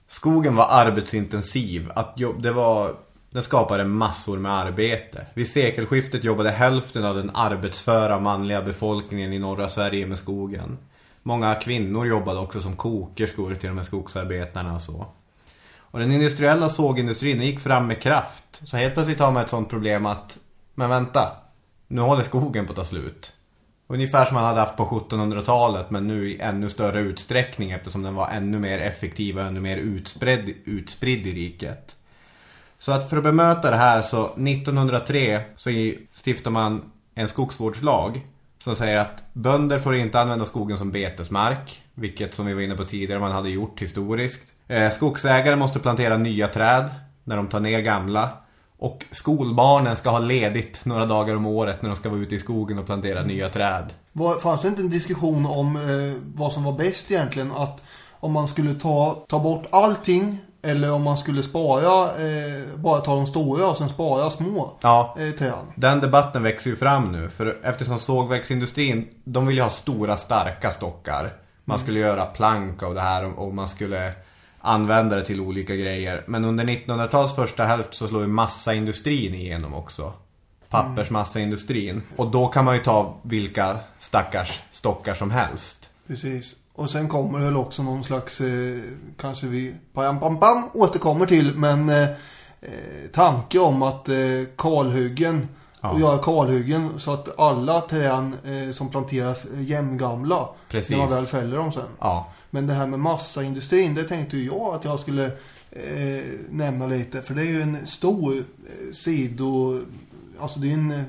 Skogen var arbetsintensiv. Att jobb, det var, den skapade massor med arbete. Vid sekelskiftet jobbade hälften av den arbetsföra manliga befolkningen i norra Sverige med skogen. Många kvinnor jobbade också som kokerskor till de här skogsarbetarna och så. Och den industriella sågindustrin gick fram med kraft. Så helt plötsligt har man ett sånt problem att, men vänta, nu håller skogen på att ta slut. Ungefär som man hade haft på 1700-talet men nu i ännu större utsträckning eftersom den var ännu mer effektiv och ännu mer utspridd, utspridd i riket. Så att för att bemöta det här så 1903 så stiftar man en skogsvårdslag som säger att bönder får inte använda skogen som betesmark, vilket som vi var inne på tidigare man hade gjort historiskt. Eh, skogsägare måste plantera nya träd när de tar ner gamla. Och skolbarnen ska ha ledigt några dagar om året när de ska vara ute i skogen och plantera nya träd. Var, fanns det inte en diskussion om eh, vad som var bäst egentligen? Att, om man skulle ta, ta bort allting eller om man skulle spara, eh, bara ta de stora och sen spara små Ja, eh, träd. den debatten växer ju fram nu. För eftersom sågverksindustrin, de vill ju ha stora starka stockar. Man skulle göra plank av det här och man skulle använda det till olika grejer. Men under 1900-talets första hälft så slår ju massaindustrin igenom också. Pappersmassaindustrin. Och då kan man ju ta vilka stackars stockar som helst. Precis. Och sen kommer väl också någon slags, eh, kanske vi pam, pam, pam, återkommer till, men eh, eh, tanke om att eh, kalhyggen, Ja. och göra kalhyggen så att alla träd eh, som planteras är jämngamla. Precis. När man väl fäller dem sen. Ja, Men det här med massaindustrin, det tänkte jag att jag skulle eh, nämna lite. För det är ju en stor eh, sido, alltså det är en eh,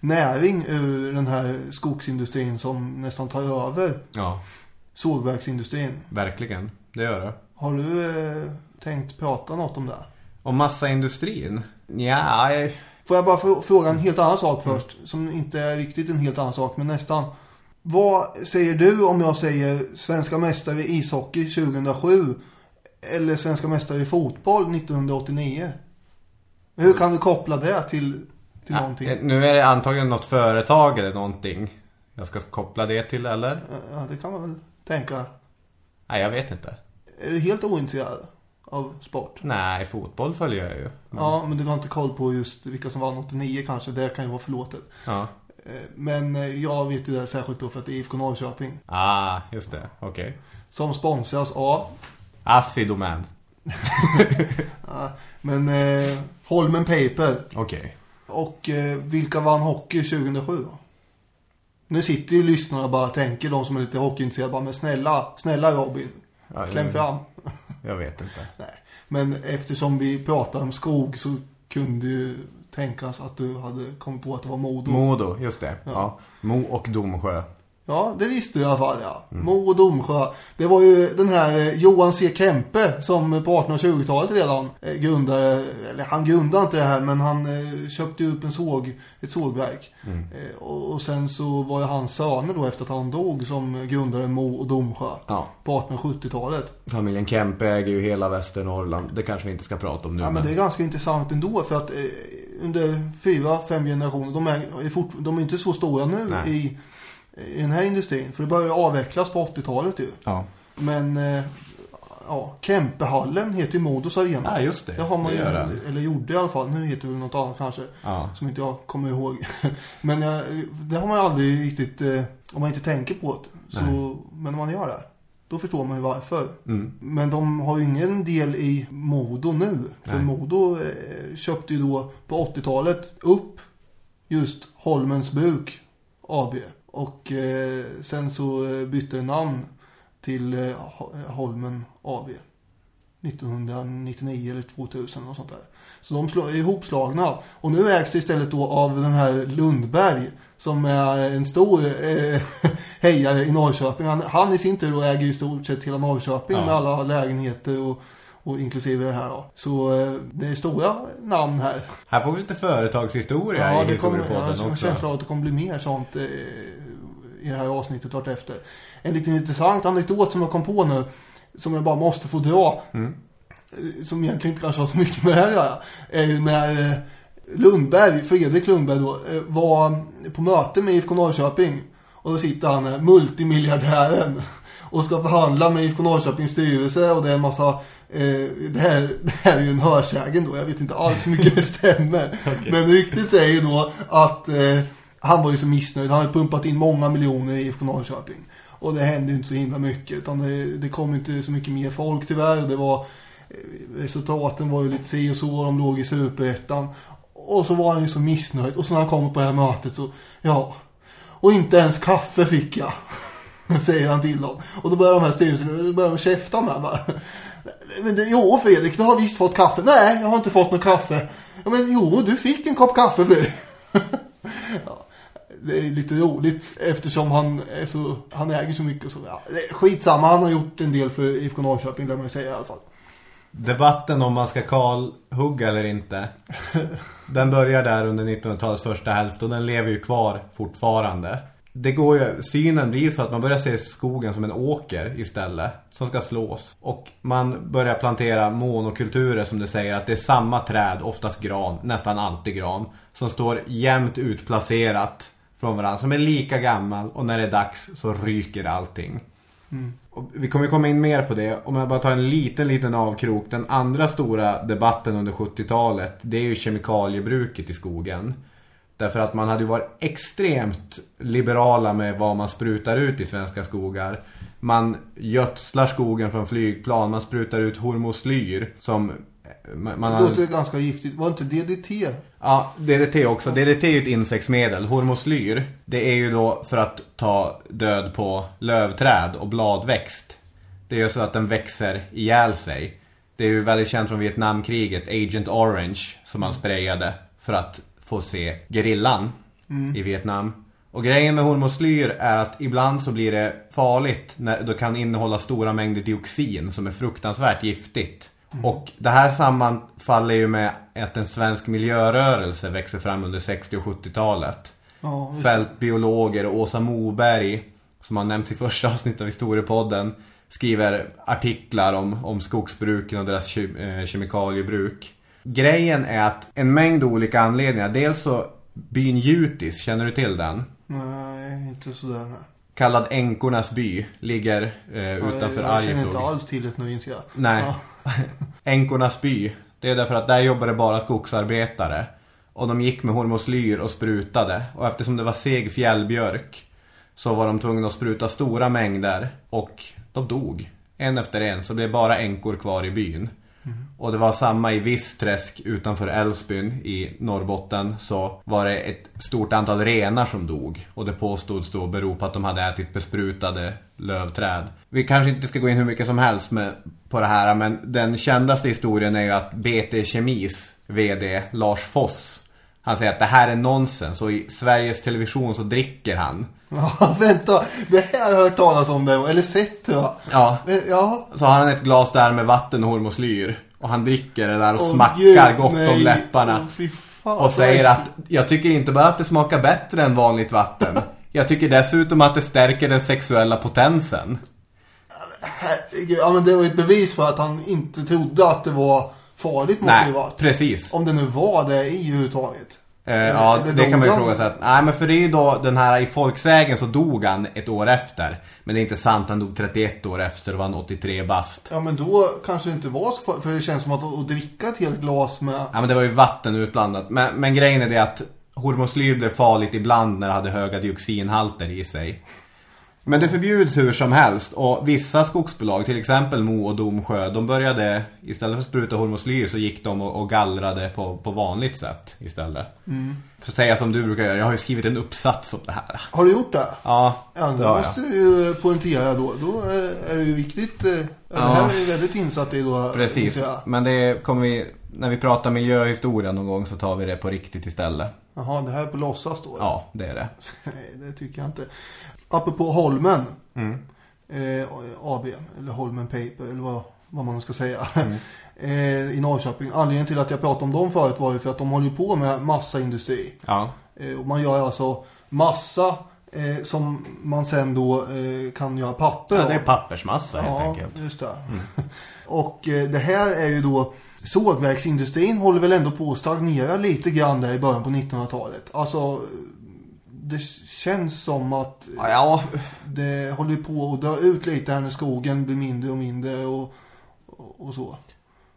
näring ur den här skogsindustrin som nästan tar över ja, sågverksindustrin. verkligen. Det gör det. Har du eh, tänkt prata något om det? Och massaindustrin? Ja, Får jag bara fråga en helt annan sak först, som inte är riktigt en helt annan sak, men nästan. Vad säger du om jag säger svenska mästare i ishockey 2007 eller svenska mästare i fotboll 1989? Hur kan du koppla det till, till någonting? Ja, nu är det antagligen något företag eller någonting. Jag ska koppla det till eller? Ja, det kan man väl tänka. Nej, jag vet inte. Är du helt ointresserad av sport? Nej, fotboll följer jag ju. Men, Ja, men du har inte koll på just vilka som vann 89 kanske. Det kan ju vara förlåtet. ja. Eh, Men eh, jag vet ju det särskilt då för att det är IFK Norrköping. Ah, just det. Okej. Som sponsras av, Assi Domän. ja, men eh, Holmen Paper. Okej. Och eh, vilka vann hockey 2007 då? Nu sitter ju lyssnarna och bara tänker, de som är lite hockeyintresserade, bara men snälla, snälla Robin, Ja, kläm jag- fram. Jag vet inte. Nej. Men eftersom vi pratar om skog så kunde ju tänkas att du hade kommit på att det var Modo. Modo, just det. Ja. Ja. Mo och Domsjö. Ja, det visste du i alla fall, ja. Mo och Domsjö. Det var ju den här eh, Johan C. Kempe som på 1820-talet redan eh, grundade, eller han grundade inte det här, men han eh, köpte upp en såg, ett sågverk. Eh, och, sen så var ju hans söner då efter att han dog som grundade Mo och Domsjö Ja. på 1870-talet. Familjen Kempe äger ju hela Västernorrland. Det kanske vi inte ska prata om nu. Ja, men det är ganska intressant ändå för att eh, under fyra, fem generationer, de är, är fort, de är inte så stora nu Nej. i, i den här industrin. För det började avvecklas på 80-talet ju. Ja. Men eh, ja, Kempehallen heter ju Modos arena. ja, just det. Det har man det ju, gör eller gjorde i alla fall. Nu heter det väl något annat kanske. Ja. Som inte jag kommer ihåg. Men jag, det har man ju aldrig riktigt, eh, om man inte tänker på det. Så, men man gör det, då förstår man ju varför. Mm. Men de har ju ingen del i Modo nu. För Nej. Modo eh, köpte ju då på 80-talet upp just Holmens Bruk AB. Och eh, sen så eh, bytte namn till eh, Ho- Holmen AB. 1999 eller 2000 och sånt där. Så de är ihopslagna. Och nu ägs det istället då av den här Lundberg. Som är en stor eh, hejare i Norrköping. Han, han i sin tur då äger i stort sett hela Norrköping Ja. med alla lägenheter och, och inklusive det här då. Så eh, det är stora namn här. Här får vi lite företagshistoria Ja, i det kommer, jag historiepodden har en känsla av att det kommer bli mer sånt eh, i det här avsnittet vart efter. En liten intressant anekdot som jag kom på nu, som jag bara måste få dra, Mm. eh, som egentligen inte kanske har så mycket med det här att göra, är ju när eh, Lundberg, Fredrik Lundberg då, eh, var på möte med IFK Norrköping. Och då sitter han, eh, multimiljardären, och ska förhandla med IFK Norrköpings styrelse och det är en massa eh, det, här, det här är ju en hörsägen då, jag vet inte alls hur mycket det stämmer. Men ryktet säger ju då att eh, han var ju så missnöjd. Han hade pumpat in många miljoner i IFK Norrköping. Och det hände ju inte så himla mycket. Utan det, det kom inte så mycket mer folk tyvärr. Det var, eh, resultaten var ju lite si och så. De låg i superettan. Och så var han ju så missnöjd. Och så när han kommer på det här mötet så, ja. Och inte ens kaffe fick jag. Säger han till dem. Och då börjar de här styrelsen, käfta med honom. Men det, jo Fredrik, du har visst fått kaffe. Nej, jag har inte fått något kaffe. Ja, men jo, du fick en kopp kaffe Fredrik. ja, det är lite roligt eftersom han är så, han äger så mycket och så. Ja, skitsamma, han har gjort en del för IFK Norrköping, det man säga i alla fall. Debatten om man ska kalhugga eller inte. Den börjar där under 1900-talets första hälft och den lever ju kvar fortfarande. det går ju, synen blir så att man börjar se skogen som en åker istället som ska slås. Och man börjar plantera monokulturer som det säger att det är samma träd, oftast gran, nästan alltid gran, som står jämnt utplacerat från varandra, som är lika gammal och när det är dags så ryker allting. Mm. Och vi kommer komma in mer på det. Om jag bara tar en liten, liten avkrok. Den andra stora debatten under 70-talet, det är ju kemikaliebruket i skogen. Därför att man hade ju varit extremt liberala med vad man sprutar ut i svenska skogar. Man gödslar skogen från flygplan, man sprutar ut hormoslyr som man man Det låter ganska giftigt. Var inte DDT? Ja, DDT också. DDT är ju ett insektsmedel. Hormoslyr, det är ju då för att ta död på lövträd och bladväxt. Det är ju så att den växer ihjäl sig. Det är ju väldigt känt från Vietnamkriget, Agent Orange, som man sprayade för att få se gerillan i Vietnam. Och grejen med hormoslyr är att ibland så blir det farligt när det kan innehålla stora mängder dioxin som är fruktansvärt giftigt. Och det här sammanfaller ju med att en svensk miljörörelse växer fram under 60- och 70-talet. Ja. Fältbiologer och Åsa Moberg, som har nämnts i första avsnittet av Historiepodden, skriver artiklar om, om skogsbruken och deras ke- eh, kemikaliebruk. Grejen är att en mängd olika anledningar. Dels så byn Jutis, känner du till den? Nej, inte sådär. Nej. Kallad Änkornas by, ligger eh, utanför jag känner Arjeplog. inte alls till det nu inser jag. Nej. Ja. Änkornas by. Det är därför att där jobbade bara skogsarbetare. Och de gick med hormoslyr och sprutade. Och eftersom det var seg fjällbjörk så var de tvungna att spruta stora mängder. Och de dog. En efter en. Så blev bara änkor kvar i byn. Och det var samma i Vissträsk utanför Älvsbyn i Norrbotten så var det ett stort antal renar som dog. Och det påstods då bero på att de hade ätit besprutade lövträd. Vi kanske inte ska gå in hur mycket som helst med, på det här men den kändaste historien är ju att BT Kemis VD Lars Foss han säger att det här är nonsens och i Sveriges Television så dricker han. Ja, vänta. Det här har jag hört talas om det, eller sett tror jag. Ja, Men, Ja. Så har han ett glas där med vatten och hormoslyr. Och han dricker det där och Åh, smackar Gud, gott nej. om läpparna. Fy fan, och säger att jag tycker inte bara att det smakar bättre än vanligt vatten. Jag tycker dessutom att det stärker den sexuella potensen. Herregud, ja men det var ju ett bevis för att han inte trodde att det var farligt måste det Nej, vara. precis. Om det nu var det i överhuvudtaget. Eh, ja, eller det kan man ju fråga sig. att- Nej, men för det är ju då den här i folksägen så dog han ett år efter. Men det är inte sant, han dog 31 år efter, då var han 83 bast. Ja men då kanske det inte var så farligt. För det känns som att att dricka ett helt glas med... Ja men det var ju vatten utblandat. Men, men grejen är det att hormoslyr blev farligt ibland när det hade höga dioxinhalter i sig. Men det förbjuds hur som helst och vissa skogsbolag, till exempel Mo och Domsjö, de började istället för att spruta hormoslyr så gick de och, och gallrade på, på vanligt sätt istället. För att säga som du brukar göra, jag har ju skrivit en uppsats om det här. Har du gjort det? Ja, Ja, det har måste du ju poängtera då. Då är det ju viktigt. eh, Det här är ju väldigt insatt i då. Precis, men det kommer vi, när vi pratar miljöhistoria någon gång så tar vi det på riktigt istället. Jaha, det här är på låtsas då? Ja, det är det. Nej, det tycker jag inte. Apropå Holmen. Mm. Eh, AB, eller Holmen Paper, eller vad, vad man ska säga. Mm. eh, I Norrköping. Anledningen till att jag pratade om dem förut var ju för att de håller på med massaindustri. Ja, Eh, och man gör alltså massa eh, som man sen då eh, kan göra papper ja det är pappersmassa helt Ja, enkelt. just det. och eh, det här är ju då sågverksindustrin håller väl ändå på att stagnera lite grann där i början på 1900-talet. Alltså det känns som att Ja, ja, det håller på att dö ut lite här när skogen blir mindre och mindre och, och, så.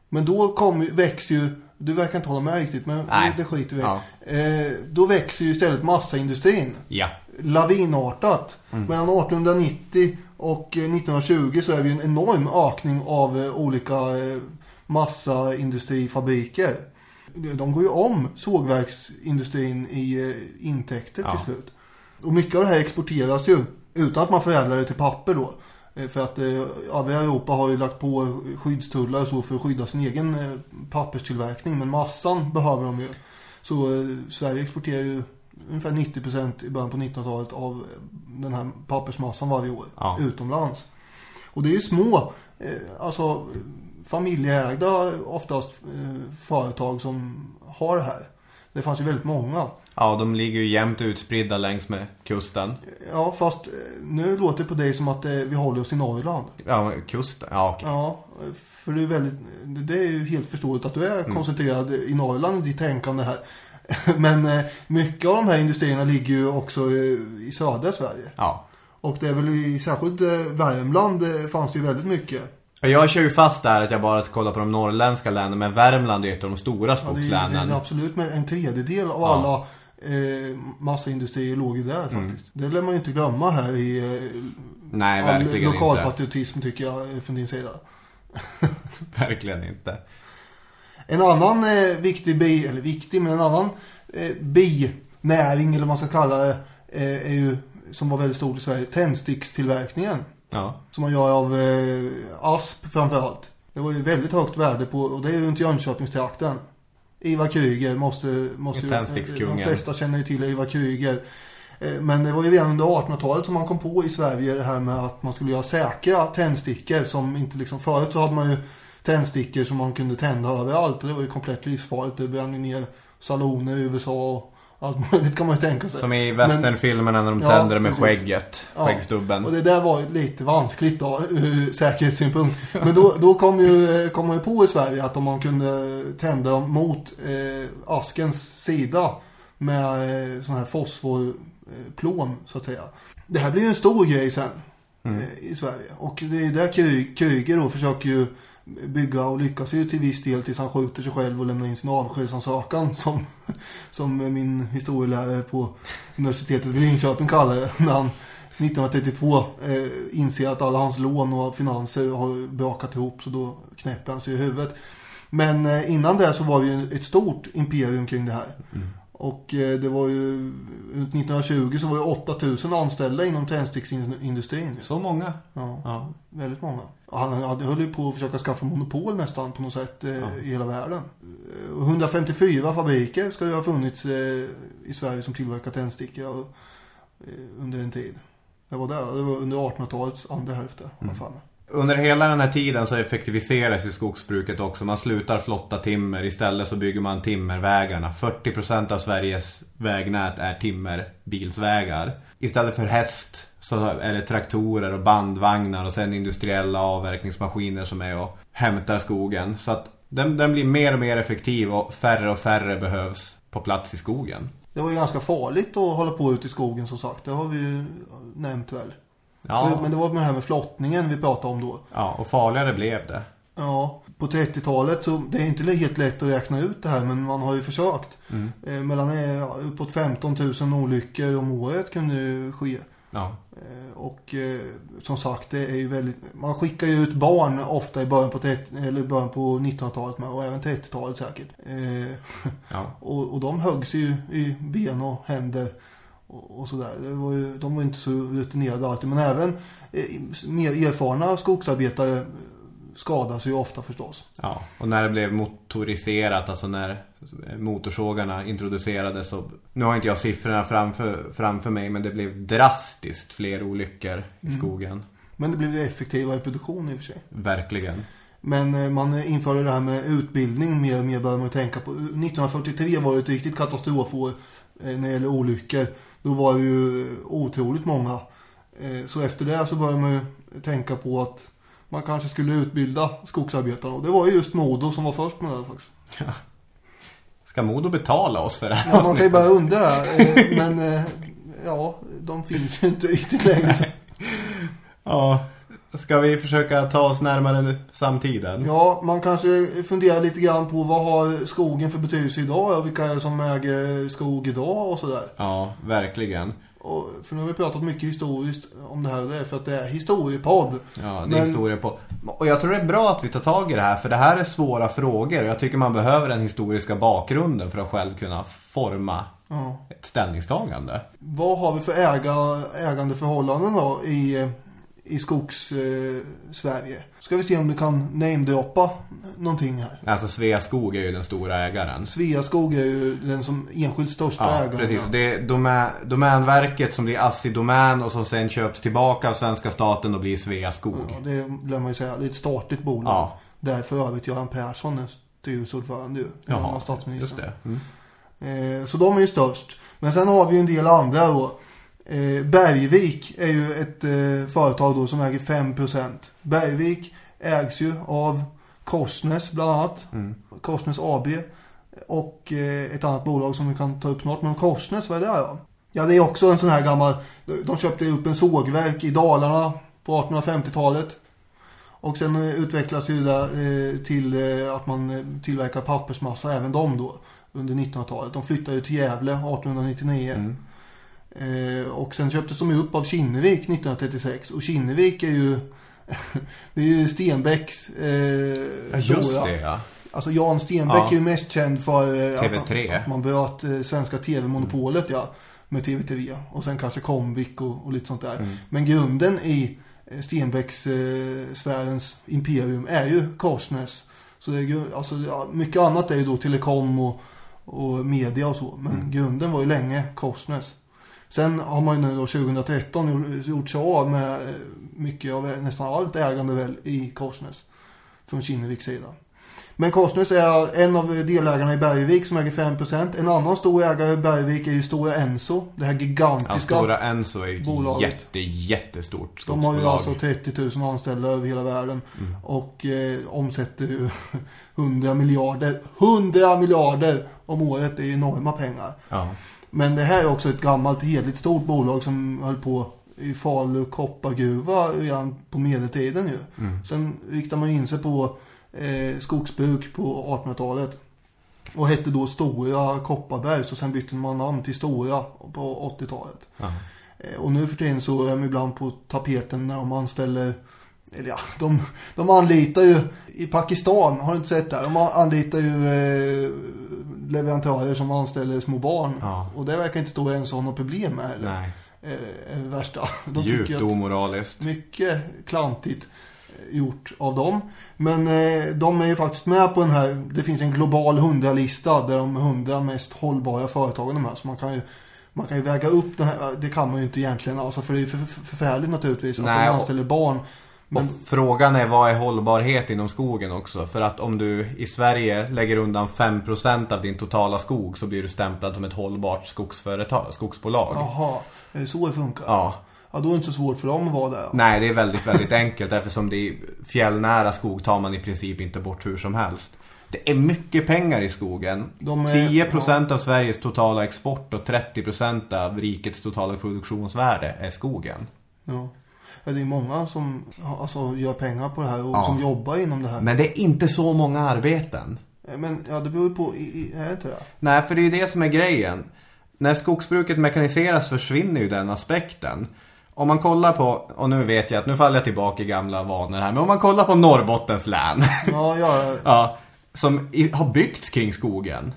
Men då kommer, växer ju, du verkar inte hålla med riktigt men Nej. det, skiter vi. Ja. eh, Då växer ju istället massaindustrin ja. lavinartat. Mm. Mellan 1890 och eh, 1920 så är vi en enorm ökning av eh, olika eh, massaindustrifabriker. De går ju om sågverksindustrin i eh, intäkter Ja. till slut. Och mycket av det här exporteras ju utan att man förädlar det till papper då. Eh, För att eh, övriga Europa har ju lagt på skyddstullar och så för att skydda sin egen papperstillverkning. Men massan behöver de ju. Så Sverige exporterar ju ungefär 90% i början på 1900-talet av den här pappersmassan varje år Ja. utomlands. Och det är ju små, alltså familjeägda oftast eh, företag som har det här. Det fanns ju väldigt många. Ja, de ligger ju jämnt utspridda längs med kusten. Ja, fast eh, nu låter det på dig som att eh, vi håller oss i Norrland. Ja, kusten. Ja, okej. Ja, för det är väldigt, det är ju helt förståeligt att du är koncentrerad i Norrland i ditt tänkande här. Men mycket av de här industrierna ligger ju också i södra Sverige. Ja. Och det är väl i särskilt Värmland fanns det ju väldigt mycket. Jag kör ju fast där att jag bara kollar på de norrländska länen, men Värmland är ett av de stora Ja, det, är- det skogslänen. är absolut med en tredjedel av Ja. alla eh, massaindustrier låg ju där faktiskt. Det lär man ju inte glömma här i eh, Nej, verkligen lokalpatriotism tycker jag eh, från din sida. Verkligen inte. En annan eh, viktig bi, eller viktig, men en annan eh, binäring eller vad man ska kalla det, eh, är ju, som var väldigt stor i Sverige, tändstickstillverkningen. Ja. Som man gör av eh, asp framförallt. Det var ju väldigt högt värde på, och det är ju runt Jönköpingstrakten. Ivar Kryger måste, måste ju-. De flesta känner ju till Ivar Kryger. Eh, Men det var ju redan under 1800-talet som man kom på i Sverige det här med att man skulle göra säkra tändstickor som inte liksom, förut så hade man ju tändstickor som man kunde tända överallt och det var ju komplett livsfarligt. Det brann ju ner saloner i USA och allt möjligt kan man ju tänka sig. Som i westernfilmerna när de Ja, tänder med precis. skägget. Ja. Skäggstubben. Och det där var lite vanskligt då, ur säkerhetssynpunkt. Men då, då kom, ju, kom man ju på i Sverige att om man kunde tända mot eh, askens sida med eh, sån här fosforplån så att säga. Det här blir ju en stor grej sen Mm. eh, i Sverige. Och det är ju där Kry- Kryger då försöker ju bygga och lyckas ju till viss del tills han skjuter sig själv och lämnar in sin avskedsansökan som, som min historielärare på universitetet i Linköping kallar det. När han 1932 eh, inser att alla hans lån och finanser har brakat ihop så då knäpper han sig i huvudet. Men eh, innan det så var det ju ett stort imperium kring det här. Mm. Och eh, det var ju, runt 1920 så var det 8000 anställda inom tändsticksindustrin. Så många. Ja, Ja. väldigt många. Han hade- höll ju på att försöka skaffa monopol nästan på något sätt eh, Ja. i hela världen. Eh, 154 fabriker ska ju ha funnits eh, i Sverige som tillverkar tändstickor eh, under en tid. Det var där, det var under 1800-talets andra hälfte. Mm. Jag för mig. Under hela den här tiden så effektiviseras ju skogsbruket också. Man slutar flotta timmer. Istället så bygger man timmervägarna. 40% av Sveriges vägnät är timmerbilsvägar. Istället för häst så är det traktorer och bandvagnar och sen industriella avverkningsmaskiner som är och hämtar skogen. Så att den, den blir mer och mer effektiv och färre och färre behövs på plats i skogen. Det var ju ganska farligt att hålla på ute i skogen som sagt. Det har vi ju nämnt väl. För, Ja, men det var med det här med flottningen vi pratade om då. ja och farligare blev det. Ja, på 30-talet så det är inte helt lätt att räkna ut det här men man har ju försökt. Eh, mellan eh, ja, uppåt 15 000 olyckor om året kunde ju ske. Ja. Eh, och eh, som sagt det är ju väldigt, man skickar ju ut barn ofta i början på, 30, eller i början på 1900-talet med, och även 30-talet säkert. Eh, Ja. och, och de höggs ju i ben och händer och, och sådär. Det var de var inte så rutinerade alltid. Men även eh, mer erfarna skogsarbetare eh, skadas ju ofta förstås. Ja, och när det blev motoriserat, alltså när motorsågarna introducerades så, nu har inte jag siffrorna framför, framför mig men det blev drastiskt fler olyckor i skogen. Men det blev effektivare produktion i och för sig. Verkligen. Men eh, man införde det här med utbildning mer och mer började man tänka på. 1943 var ju ett riktigt katastrofår eh, när det gäller olyckor. Då var det ju otroligt många. Eh, Så efter det så började man ju tänka på att man kanske skulle utbilda skogsarbetarna. Och det var ju just Modo som var först med det faktiskt. Ska Modo betala oss för det här Ja, man kan ju bara undra. eh, Men eh, ja, de finns ju inte riktigt längre. Ja. Ska vi försöka ta oss närmare samtiden? Ja, man kanske funderar lite grann på vad har skogen för betydelse idag och vilka är det som äger skog idag och sådär. Ja, verkligen. Och, för nu har vi pratat mycket historiskt om det här och det är för att det är historiepodd. Ja, det är Men- historia på. Och jag tror det är bra att vi tar tag i det här för det här är svåra frågor. Jag tycker man behöver den historiska bakgrunden för att själv kunna forma Ja. ett ställningstagande. Vad har vi för äga, ägandeförhållanden då i, i skogs-Sverige? Eh, Sverige? Ska vi se om du kan namedroppa någonting här. Alltså Sveaskog är ju den stora ägaren. Sveaskog är ju den som enskilt största Ja, ägaren. precis. Det är domä, domänverket som blir Assi Domän och som sen köps tillbaka av svenska staten och blir Sveaskog. Ja, det glömmer man ju säga. Det är ett statligt bolag. Ja. Där för övrigt Göran Persson är styrelseordförande ju. Jaha, statsministern. just det. Mm. Eh, så de är ju störst. Men sen har vi ju en del andra då. Eh, Bergvik är ju ett eh, företag då som äger 5%. Bergvik ägs ju av Korsnäs bland annat. Mm. Korsnäs AB. Och eh, ett annat bolag som vi kan ta upp snart. Men Korsnäs, vad är det då? Ja, det är också en sån här gammal... De köpte upp en sågverk i Dalarna på 1850-talet. Och sen eh, utvecklas ju det eh, till eh, att man tillverkar pappersmassa även de då under 1900-talet. De flyttade ju till Gävle 1899. Mm. Eh, och sen köptes de ju upp av Kinnevik 1936. Och Kinnevik är ju... det är ju Stenbecks eh, Ja, just stora. det ja. Alltså Jan Stenbeck Ja. är ju mest känd för eh, TV3. Att, att man bröt eh, svenska tv-monopolet ja, med TV3. Och sen kanske Comvik och, och lite sånt där. Mm. Men grunden i eh, Stenbecks eh, sfärens imperium är ju Korsnäs. Så det är ju, alltså, ja, mycket annat är ju då telekom och, och media och så. Men Mm. grunden var ju länge Korsnäs. Sen har man ju nu då 2013 gjort- sig av med eh, mycket av nästan allt ägande väl i Korsnäs. Från Kinneviks sida. Men Korsnäs är en av delägarna i Bergvik som äger 5%. En annan stor ägare i Bergvik är ju Stora Enso. Det här ja gigantiska. Stora Enso är ju ett bolaget. jätte, jättestort De har ju alltså 30 000 anställda över hela världen. Mm. Och eh, omsätter ju 100 miljarder. 100 miljarder om året. Det är enorma pengar. Ja. Men det här är också ett gammalt hedligt stort bolag som höll på i Falu koppargruva redan på medeltiden ju. Mm. Sen riktade man in sig på eh, skogsbruk på 1800-talet. Och hette då Stora Kopparberg. Så sen bytte man namn till Stora på 80-talet. Ja. Eh, Och nu för tiden så är de ibland på tapeten när de anställer eller ja, de, de anlitar ju i Pakistan, har du inte sett det? De anlitar ju eh, leverantörer som anställer små barn. Ja. Och det verkar inte stå ens ha något problem med heller. Nej, Eh, det värsta. De djupt omoraliskt. mycket klantigt eh, gjort av dem. Men eh, de är ju faktiskt med på den här, det finns en global hundralista där de hundra mest hållbara företagen är med. Så man kan ju, man kan ju väga upp den här, det kan man ju inte egentligen alltså för det är ju för, för, förfärligt naturligtvis att Nej, de anställer barn. Men frågan är vad är hållbarhet inom skogen också? För att om du i Sverige lägger undan 5% av din totala skog så blir du stämplad som ett hållbart skogsföretag, skogsbolag. jaha, är det så det funkar? Ja. Ja, då är det inte så svårt för dem att vara där. Nej, det är väldigt, väldigt enkelt eftersom det är fjällnära skog tar man i princip inte bort hur som helst. Det är mycket pengar i skogen. De är- 10% av Sveriges totala export och 30% av rikets totala produktionsvärde är skogen. Ja. Ja, det är många som alltså, gör pengar på det här och Ja. som jobbar inom det här. Men det är inte så många arbeten. Eh, Men ja, det beror ju på, i, i, är det inte det? Nej, för det är ju det som är grejen. När skogsbruket mekaniseras försvinner ju den aspekten. Om man kollar på, och nu vet jag att nu faller jag tillbaka i gamla vanor här, men om man kollar på Norrbottens län. Ja, ja, ja, som i, har byggts kring skogen.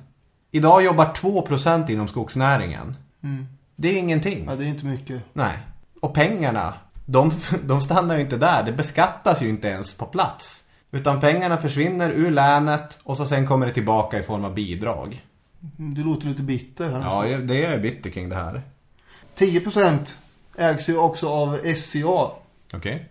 Idag jobbar 2% inom skogsnäringen. mm. Det är ingenting. ja, det är inte mycket. Nej. Och pengarna, de, de stannar ju inte där. Det beskattas ju inte ens på plats. Utan pengarna försvinner ur länet och så sen kommer det tillbaka i form av bidrag. Du låter lite bitter här. Ja, det är jag bitter kring det här. 10% ägs ju också av SCA. Okej.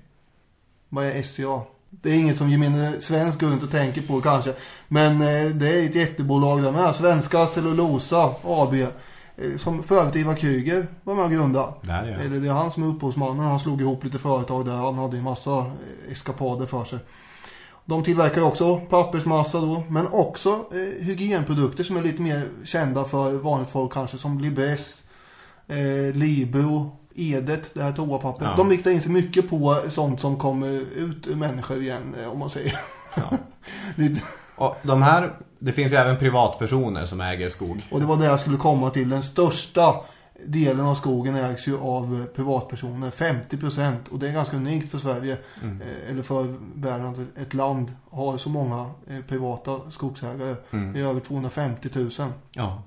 Vad är SCA? Det är inget som gemene svensk går runt och tänker på kanske. Men eh, det är ett jättebolag där med. Svenska Cellulosa AB. Eh, Som för övrigt Ivar Kryger var med och grundade. Där. Eller det är han som är upphovsmannen. Han slog ihop lite företag där. Han hade en massa eh, eskapader för sig. De tillverkar också pappersmassa då. Men också eh, hygienprodukter som är lite mer kända för vanligt folk kanske. Som Libres, eh, Libro, Edet, det här toapapper. Ja. De riktar in sig mycket på sånt som kommer ut ur människor igen. eh, Om man säger. Ja. Lite. Och de här, det finns ju även privatpersoner som äger skog. Och det var det jag skulle komma till. Den största delen av skogen ägs ju av eh, privatpersoner. 50% och det är ganska unikt för Sverige. Mm. eh, Eller för världen att ett land har så många eh, privata skogsägare. Mm. Det är över 250 000. Ja.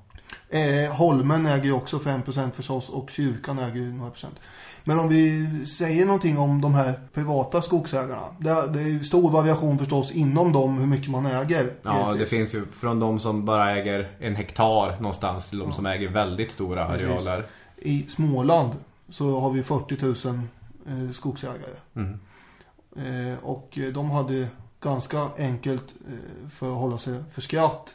Eh, Holmen äger ju också 5% förstås och kyrkan äger ju några procent. Men om vi säger någonting om de här privata skogsägarna. Det, är- det är ju stor variation förstås inom dem hur mycket man äger. Ja, det finns ju från de som bara äger en hektar någonstans till de Ja. som äger väldigt stora arealer. I Småland så har vi 40 000 eh, skogsägare. Mm. Eh, och de hade ganska enkelt eh, för att hålla sig för skratt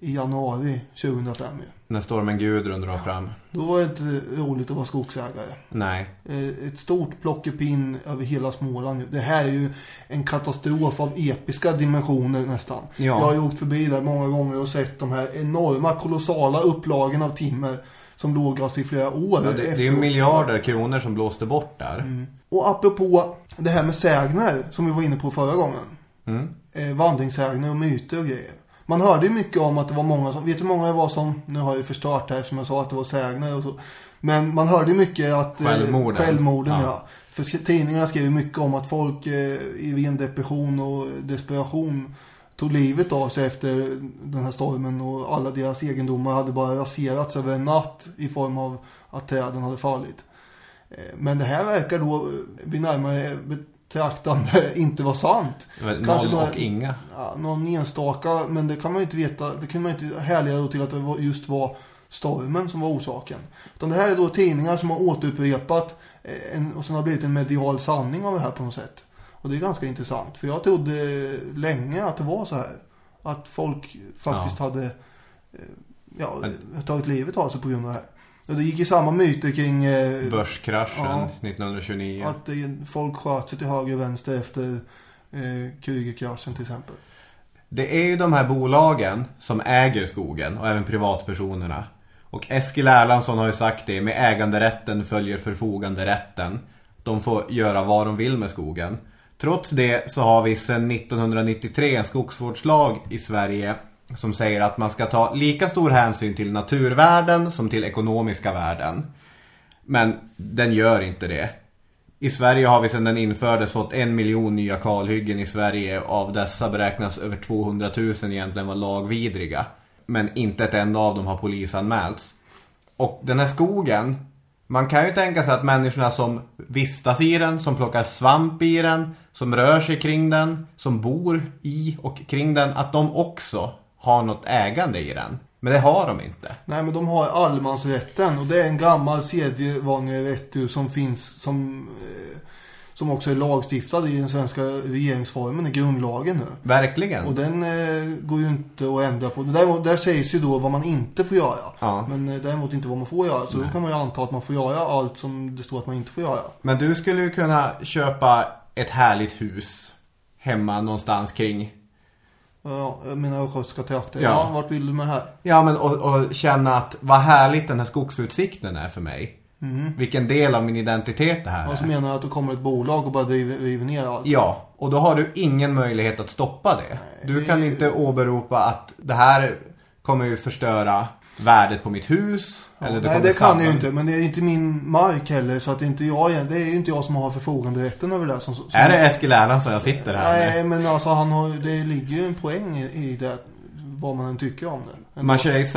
i januari 2005 ju. När stormen Gudrun drar fram. Då var det inte roligt att vara skogsägare. Nej. Eh, Ett stort plockepinn över hela Småland. Det här är ju en katastrof av episka dimensioner nästan. Ja. Jag har ju åkt förbi där många gånger och sett de här enorma, kolossala upplagen av timmer som lågas i flera år. Ja, det, det är ju efteråt. miljarder kronor som blåste bort där. Mm. Och apropå det här med sägner som vi var inne på förra gången. Mm. Eh, vandringssägner och myter och grejer. Man hörde ju mycket om att det var många som, vet du hur många det var som, nu har jag ju förstört här som jag sa att det var sägner och så. Men man hörde ju mycket att... eh, Självmorden. Självmorden, ja. Ja. För tidningarna skrev ju mycket om att folk eh, i ren depression och desperation tog livet av sig efter den här stormen och alla deras egendomar hade bara raserats över en natt i form av att träden hade fallit. Eh, Men det här verkar då eh, vid närmare betraktande inte vara sant. Noll Kanske några- och inga. Ja, någon enstaka, men det kan man ju inte veta. Det kan man ju inte härleda till att det var- just var stormen som var orsaken. Utan det här är då tidningar som har återupprepat eh, en, och sen har blivit en medial sanning av det här på något sätt. Och det är ganska intressant. För jag trodde länge att det var så här. Att folk faktiskt hade eh, ja, tagit livet av sig på grund av det här. Och det gick ju samma myter kring eh, Börskraschen Ja. 1929. att eh, folk sköt sig till höger och vänster efter eh, Krügerkraschen till exempel. Det är ju de här bolagen som äger skogen och även privatpersonerna. Och Eskil Erlandsson har ju sagt det, med äganderätten följer förfoganderätten. De får göra vad de vill med skogen. Trots det så har vi sedan 1993 en skogsvårdslag i Sverige som säger att man ska ta lika stor hänsyn till naturvärden som till ekonomiska värden. Men den gör inte det. I Sverige har vi sedan den infördes fått en miljon nya kalhyggen i Sverige. Av dessa beräknas över 200 000 egentligen vara lagvidriga. Men inte ett enda av dem har polisanmälts. Och den här skogen, man kan ju tänka sig att människorna som vistas i den, som plockar svamp i den, som rör sig kring den, som bor i och kring den, att de också har något ägande i den. Men det har de inte. Nej men de har allemansrätten och det är en gammal sedvanlig rätt ju som finns som, eh, som också är lagstiftad i den svenska regeringsformen, i grundlagen nu. Verkligen. Och den eh, går ju inte att ändra på. Däremot, där sägs ju då vad man inte får göra. Ja. Men eh, däremot inte vad man får göra. Så då kan man ju anta att man får göra allt som det står att man inte får göra. Men du skulle ju kunna köpa ett härligt hus hemma någonstans kring. Ja, menar östgötska trakter. Ja. Ja. vart vill du med det här? Ja, men och, och känna att vad härligt den här skogsutsikten är för mig. Mhm. Vilken del av min identitet det här Och så är. menar att det kommer ett bolag och bara driver, river ner allt. Ja, och då har du ingen möjlighet att stoppa det. Du det- kan inte åberopa att det här kommer ju förstöra värdet på mitt hus. Ja, eller nej, kommer det kan samman- jag ju inte. Men det är inte min mark heller. Så att det är inte jag. Det är ju inte jag som har förfoganderätten över det. Som, som, Är det Eskil Erlandsson jag sitter här med? Nej, men alltså han har det ligger ju en poäng i, i det. Vad man än tycker om det. Här-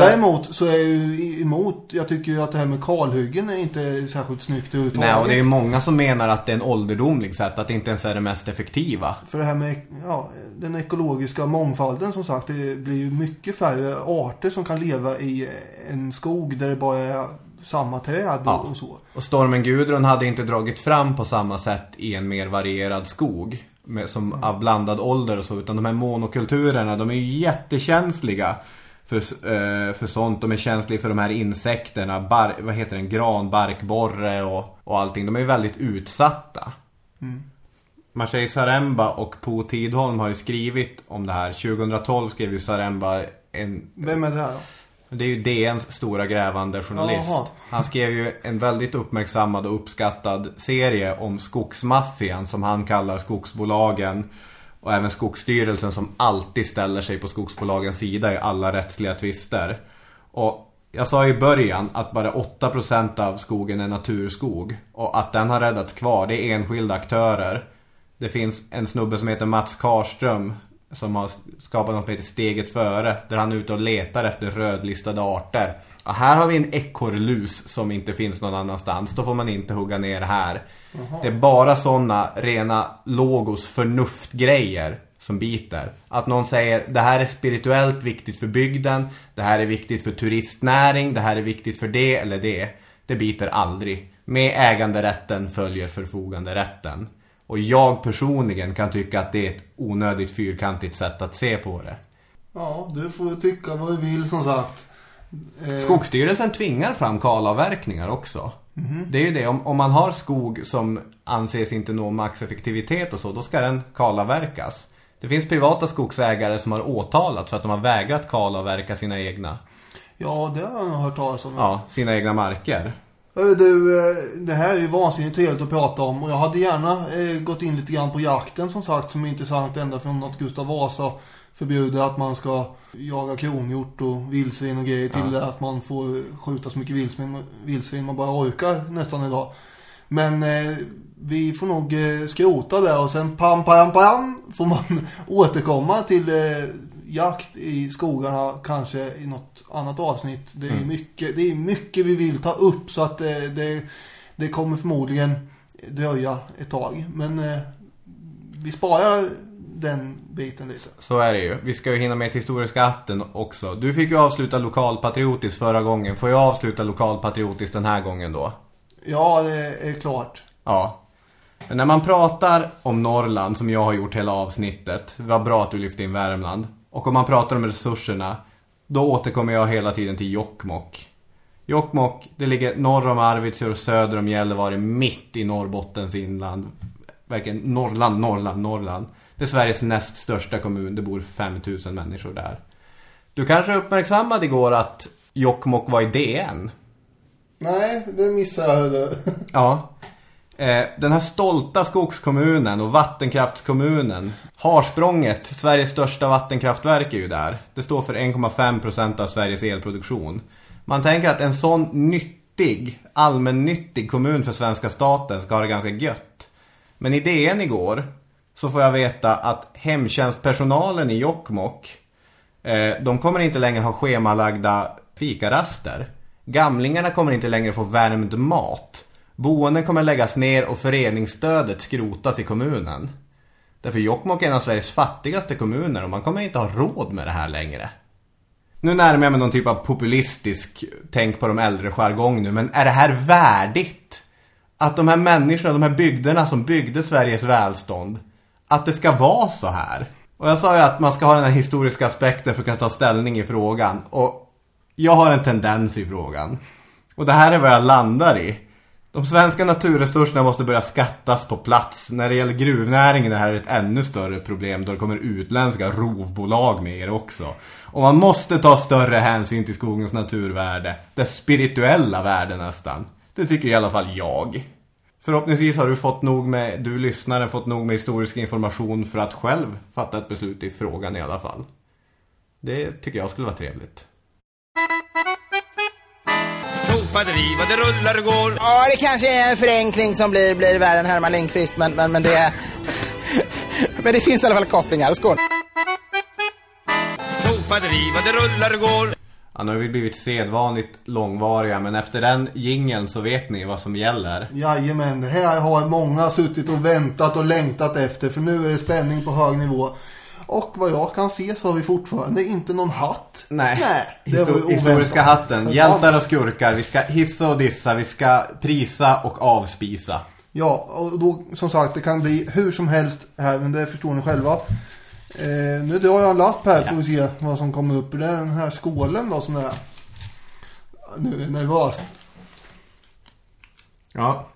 Däremot så är jag ju emot. Jag tycker ju att det här med kalhyggen är inte särskilt snyggt överhuvudtaget. Nej, och det är många som menar att det är en ålderdomlig sätt. Att det inte ens är det mest effektiva. För det här med ja, den ekologiska mångfalden som sagt. Det blir ju mycket färre arter som kan leva i en skog där det bara är samma träd Ja. och så. Och stormen Gudrun hade inte dragit fram på samma sätt i en mer varierad skog. Med, som av blandad ålder och så. Utan de här monokulturerna, de är ju jättekänsliga för, eh, för sånt. De är känsliga för de här insekterna. Bar, vad heter den? Granbarkborre och, och allting. De är väldigt utsatta. Mm. Marseille Saremba och Po Tidholm har ju skrivit om det här. 2012 skrev ju Saremba en, Vem är det här då? Det är ju DNs stora grävande journalist. Jaha. Han skrev ju en väldigt uppmärksammad och uppskattad serie om skogsmaffian som han kallar skogsbolagen. Och även Skogsstyrelsen som alltid ställer sig på skogsbolagens sida i alla rättsliga tvister. Och jag sa i början att bara 8% av skogen är naturskog. Och att den har räddats kvar, det är enskilda aktörer. Det finns en snubbe som heter Mats Karström som har skapat något som heter Steget före. Där han är ute och letar efter rödlistade arter. Och här har vi en ekorrlus som inte finns någon annanstans. Då får man inte hugga ner här. Det är bara sådana rena logos förnuftgrejer som biter. Att någon säger det här är spirituellt viktigt för bygden. Det här är viktigt för turistnäring. Det här är viktigt för det eller det. Det biter aldrig. Med äganderätten följer förfoganderätten. Och jag personligen kan tycka att det är ett onödigt fyrkantigt sätt att se på det. Ja, du får tycka vad du vill som sagt. Eh, Skogsstyrelsen tvingar fram kalavverkningar också. Det är ju det, om, om man har skog som anses inte nå maxeffektivitet och så, då ska den kalavverkas. Det finns privata skogsägare som har åtalat för att de har vägrat kalavverka sina egna, Ja, det har jag hört talas om. ja, sina egna marker. Du, eh, det här är ju vansinnigt trevligt att prata om och jag hade gärna eh, gått in lite grann på jakten som sagt som är intressant ända från att Gustav Vasa förbjuder att man ska jaga kronhjort och vildsvin och grejer till att man får skjuta så mycket vildsvin, vildsvin man bara orkar nästan idag. Men eh, vi får nog eh, skrota det och sen pam pam pam får man återkomma till eh, jakt i skogarna kanske i något annat avsnitt. Det är, mycket, det är mycket vi vill ta upp så att det, det, det kommer förmodligen dröja ett tag. Men eh, vi sparar den biten lite. Så är det ju. Vi ska ju hinna med till historiska hatten också. Du fick ju avsluta lokalpatriotiskt förra gången. Får jag avsluta lokalpatriotiskt den här gången då? Ja, det är klart. Ja. Men när man pratar om Norrland, som jag har gjort hela avsnittet, var bra att du lyfte in Värmland. Och om man pratar om resurserna, då återkommer jag hela tiden till Jokkmokk. Jokkmokk, det ligger norr om Arvidsjaur och söder om Gällivare, mitt i Norrbottens inland. Verkligen Norrland, Norrland, Norrland. Det är Sveriges näst största kommun, det bor 5000 människor där. Du kanske uppmärksammade igår att Jokkmokk var i DN? Nej, det missar jag. Ja. Eh, den här stolta skogskommunen och vattenkraftskommunen Harsprånget, Sveriges största vattenkraftverk är ju där. Det står för 1,5% av Sveriges elproduktion. Man tänker att en sån nyttig, allmännyttig kommun för svenska staten ska ha det ganska gött. Men i DN igår så får jag veta att hemtjänstpersonalen i Jokkmokk eh, de kommer inte längre ha schemalagda fikaraster. Gamlingarna kommer inte längre få värmd mat. Boenden kommer läggas ner och föreningsstödet skrotas i kommunen. Därför Jokkmokk är en av Sveriges fattigaste kommuner och man kommer inte ha råd med det här längre. Nu närmar jag mig någon typ av populistisk tänk på de äldre jargong nu, men är det här värdigt? Att de här människorna, de här bygderna som byggde Sveriges välstånd, att det ska vara så här? Och jag sa ju att man ska ha den här historiska aspekten för att kunna ta ställning i frågan. Och jag har en tendens i frågan. Och det här är vad jag landar i. De svenska naturresurserna måste börja skattas på plats. När det gäller gruvnäringen är det här ett ännu större problem då det kommer utländska rovbolag med er också. Och man måste ta större hänsyn till skogens naturvärde. Det spirituella värde nästan. Det tycker i alla fall jag. Förhoppningsvis har du fått nog med, du lyssnaren fått nog med historisk information för att själv fatta ett beslut i frågan i alla fall. Det tycker jag skulle vara trevligt. Tjofadevi vad det rullar och går. Ja, det kanske är en förenkling som blir, blir värre än Herman Lindqvist, men, men, men det... men det finns i alla fall kopplingar. Skål! Tjofadevi vad det rullar och går. Ja, nu har vi blivit sedvanligt långvariga men efter den jingeln så vet ni vad som gäller. Jajamän, det här har många suttit och väntat och längtat efter för nu är det spänning på hög nivå. Och vad jag kan se så har vi fortfarande inte någon hatt. Nej, det var ju Histo- oväntat. historiska hatten. Hjältar och skurkar. Vi ska hissa och dissa. Vi ska prisa och avspisa. Ja, och då som sagt det kan bli hur som helst här men det förstår ni själva. Eh, nu drar jag en lapp här får vi se vad som kommer upp. Det är den här skålen då som det är. Nu är jag nervös. Ja.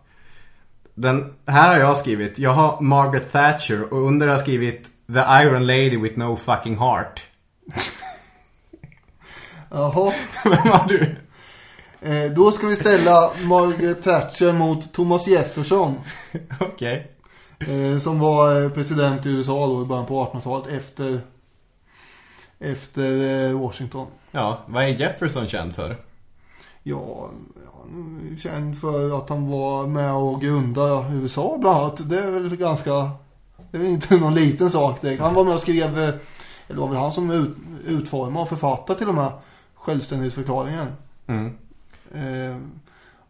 Den här har jag skrivit. Jag har Margaret Thatcher och under har jag skrivit The Iron Lady with no fucking heart. Jaha. Vem har du? Eh, då ska vi ställa Margaret Thatcher mot Thomas Jefferson. Okej. Eh, som var eh, president i USA då i början på 1800-talet efter, efter eh, Washington. Ja, vad är Jefferson känd för? Ja, han är känd för att han var med och grundade USA bland annat. Det är väl ganska, det är väl inte någon liten sak direkt. Han var med och skrev, eh, eller det var väl han som ut, utformade och författade till och med självständighetsförklaringen. Mm. Eh,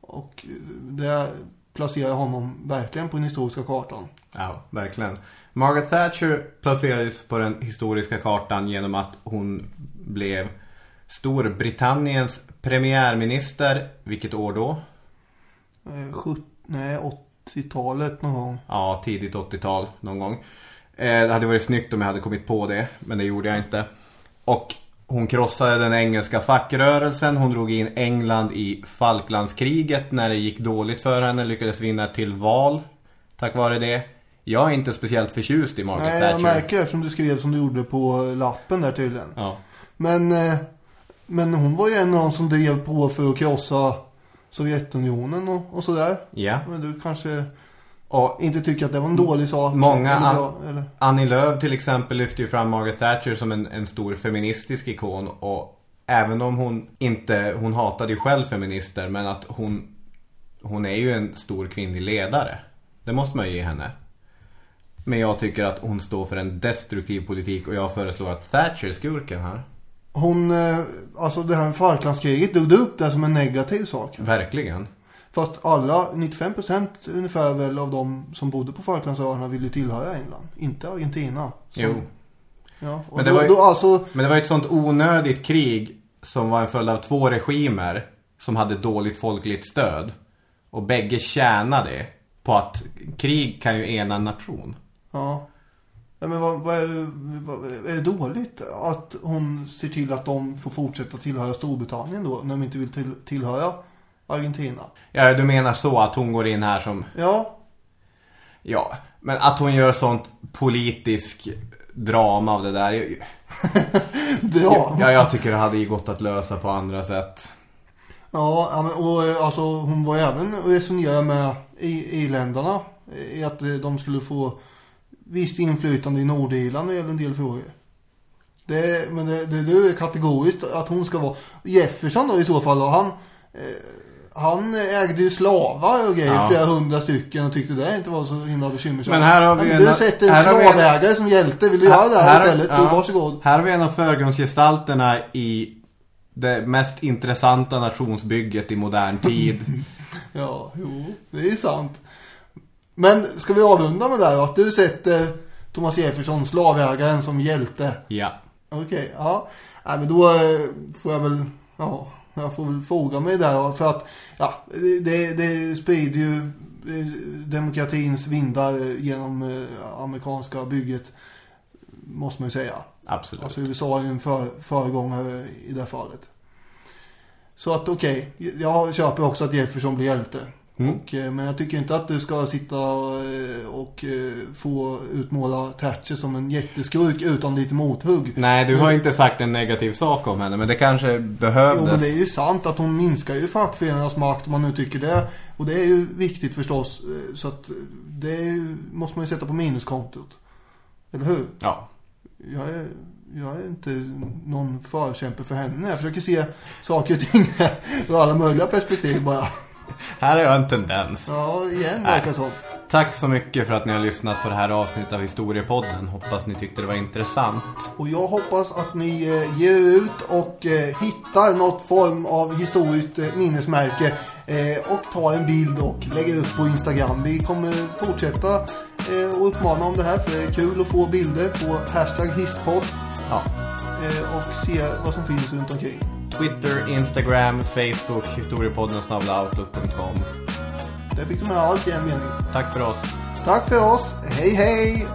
och det placerar honom verkligen på den historiska kartan. Ja, verkligen. Margaret Thatcher placerades på den historiska kartan genom att hon blev Storbritanniens premiärminister. Vilket år då? Eh, sjut, nej, 80-talet någon gång. Ja, tidigt 80-tal någon gång. Eh, det hade varit snyggt om jag hade kommit på det, men det gjorde jag inte. Och hon krossade den engelska fackrörelsen. Hon drog in England i Falklandskriget när det gick dåligt för henne. Lyckades vinna till val tack vare det. Jag är inte speciellt förtjust i Margaret Nej, Thatcher. jag märker det eftersom du skrev som du gjorde på lappen där tydligen. Ja. Men, eh, men hon var ju en av de som drev på för att krossa Sovjetunionen och, och sådär. ja. Men du kanske Och inte tycker att det var en dålig sak? Många eller bra, eller? Annie Lööf till exempel lyfter ju fram Margaret Thatcher som en, en stor feministisk ikon. Och även om hon inte, hon hatade ju själv feminister. Men att hon, hon är ju en stor kvinnlig ledare. Det måste man ju ge henne. Men jag tycker att hon står för en destruktiv politik och jag föreslår att Thatcher skurken här. Hon, eh, alltså det här Falklandskriget, drog du upp det som en negativ sak? Verkligen. Fast alla, 95% ungefär väl av de som bodde på Falklandsöarna ville tillhöra England. Inte Argentina. som- Jo. Ja, Men det då, var ju- då alltså, Men det var ju ett sånt onödigt krig som var en följd av två regimer som hade dåligt folkligt stöd. Och bägge tjänade på att krig kan ju ena en nation. ja. Ja men vad, vad, är, vad, är det dåligt att hon ser till att de får fortsätta tillhöra Storbritannien då? När de inte vill till, tillhöra Argentina? Ja, du menar så att hon går in här som... Ja, Ja, men att hon gör sånt politisk drama av det där. det, Ja, ja. ja jag tycker det hade ju gått att lösa på andra sätt. Ja, och eh, alltså hon var även och resonerade med i, i länderna i att eh, de skulle få visst inflytande i Nordirland när det gäller en del frågor. Det, men det, det, det är kategoriskt att hon ska vara Jefferson då i så fall då, han eh, han ägde ju slavar och grejer, Ja. flera hundra stycken och tyckte det inte var så himla bekymmersamt. Men här har vi ja, en- Du en här har vi en- slavägare som hjälte, vill du göra det här istället? Så ja. varsågod. Här har vi en av förgrundsgestalterna i det mest intressanta nationsbygget i modern tid. Ja, jo, det är sant. Men ska vi avrunda med det här? Att du sätter Thomas Jefferson, slavägaren, som hjälte. ja. Okej, ja. Nej, men då eh, får jag väl, ja, jag får väl foga mig där. För att, ja, det, det sprider ju eh, demokratins vindar eh, genom amerikanska bygget. Måste man ju säga. Absolut. Alltså USA är ju en för, föregångare i det här fallet. Så att okej, jag köper också att Jefferson blir hjälte. Mm. Och, eh, men jag tycker inte att du ska sitta eh, och eh, få utmåla Thatcher som en jätteskurk utan lite mothugg. Nej, du har inte sagt en negativ sak om henne, men det kanske behövdes. Jo men det är ju sant att hon minskar ju fackföreningarnas makt om man nu tycker det. Och det är ju viktigt förstås. Så att det ju, måste man ju sätta på minuskontot. Eller hur? Ja. Jag är, jag är inte någon förkämpe för henne. Jag försöker se saker och ting ur alla möjliga perspektiv bara. Här har jag en tendens. Ja, igen verkar så. Tack så mycket för att ni har lyssnat på det här avsnittet av Historiepodden. Hoppas ni tyckte det var intressant. Och jag hoppas att ni eh, ger ut och eh, hittar något form av historiskt eh, minnesmärke eh, och tar en bild och lägger upp på Instagram. Vi kommer fortsätta eh, och uppmana om det här för det är kul att få bilder på hashtag histpodd Ja. eh, och se vad som finns runt omkring. Twitter, Instagram, Facebook, historiepodden outlook.com. Där fick du med allt i en mening. Tack för oss. Tack för oss. Hej hej!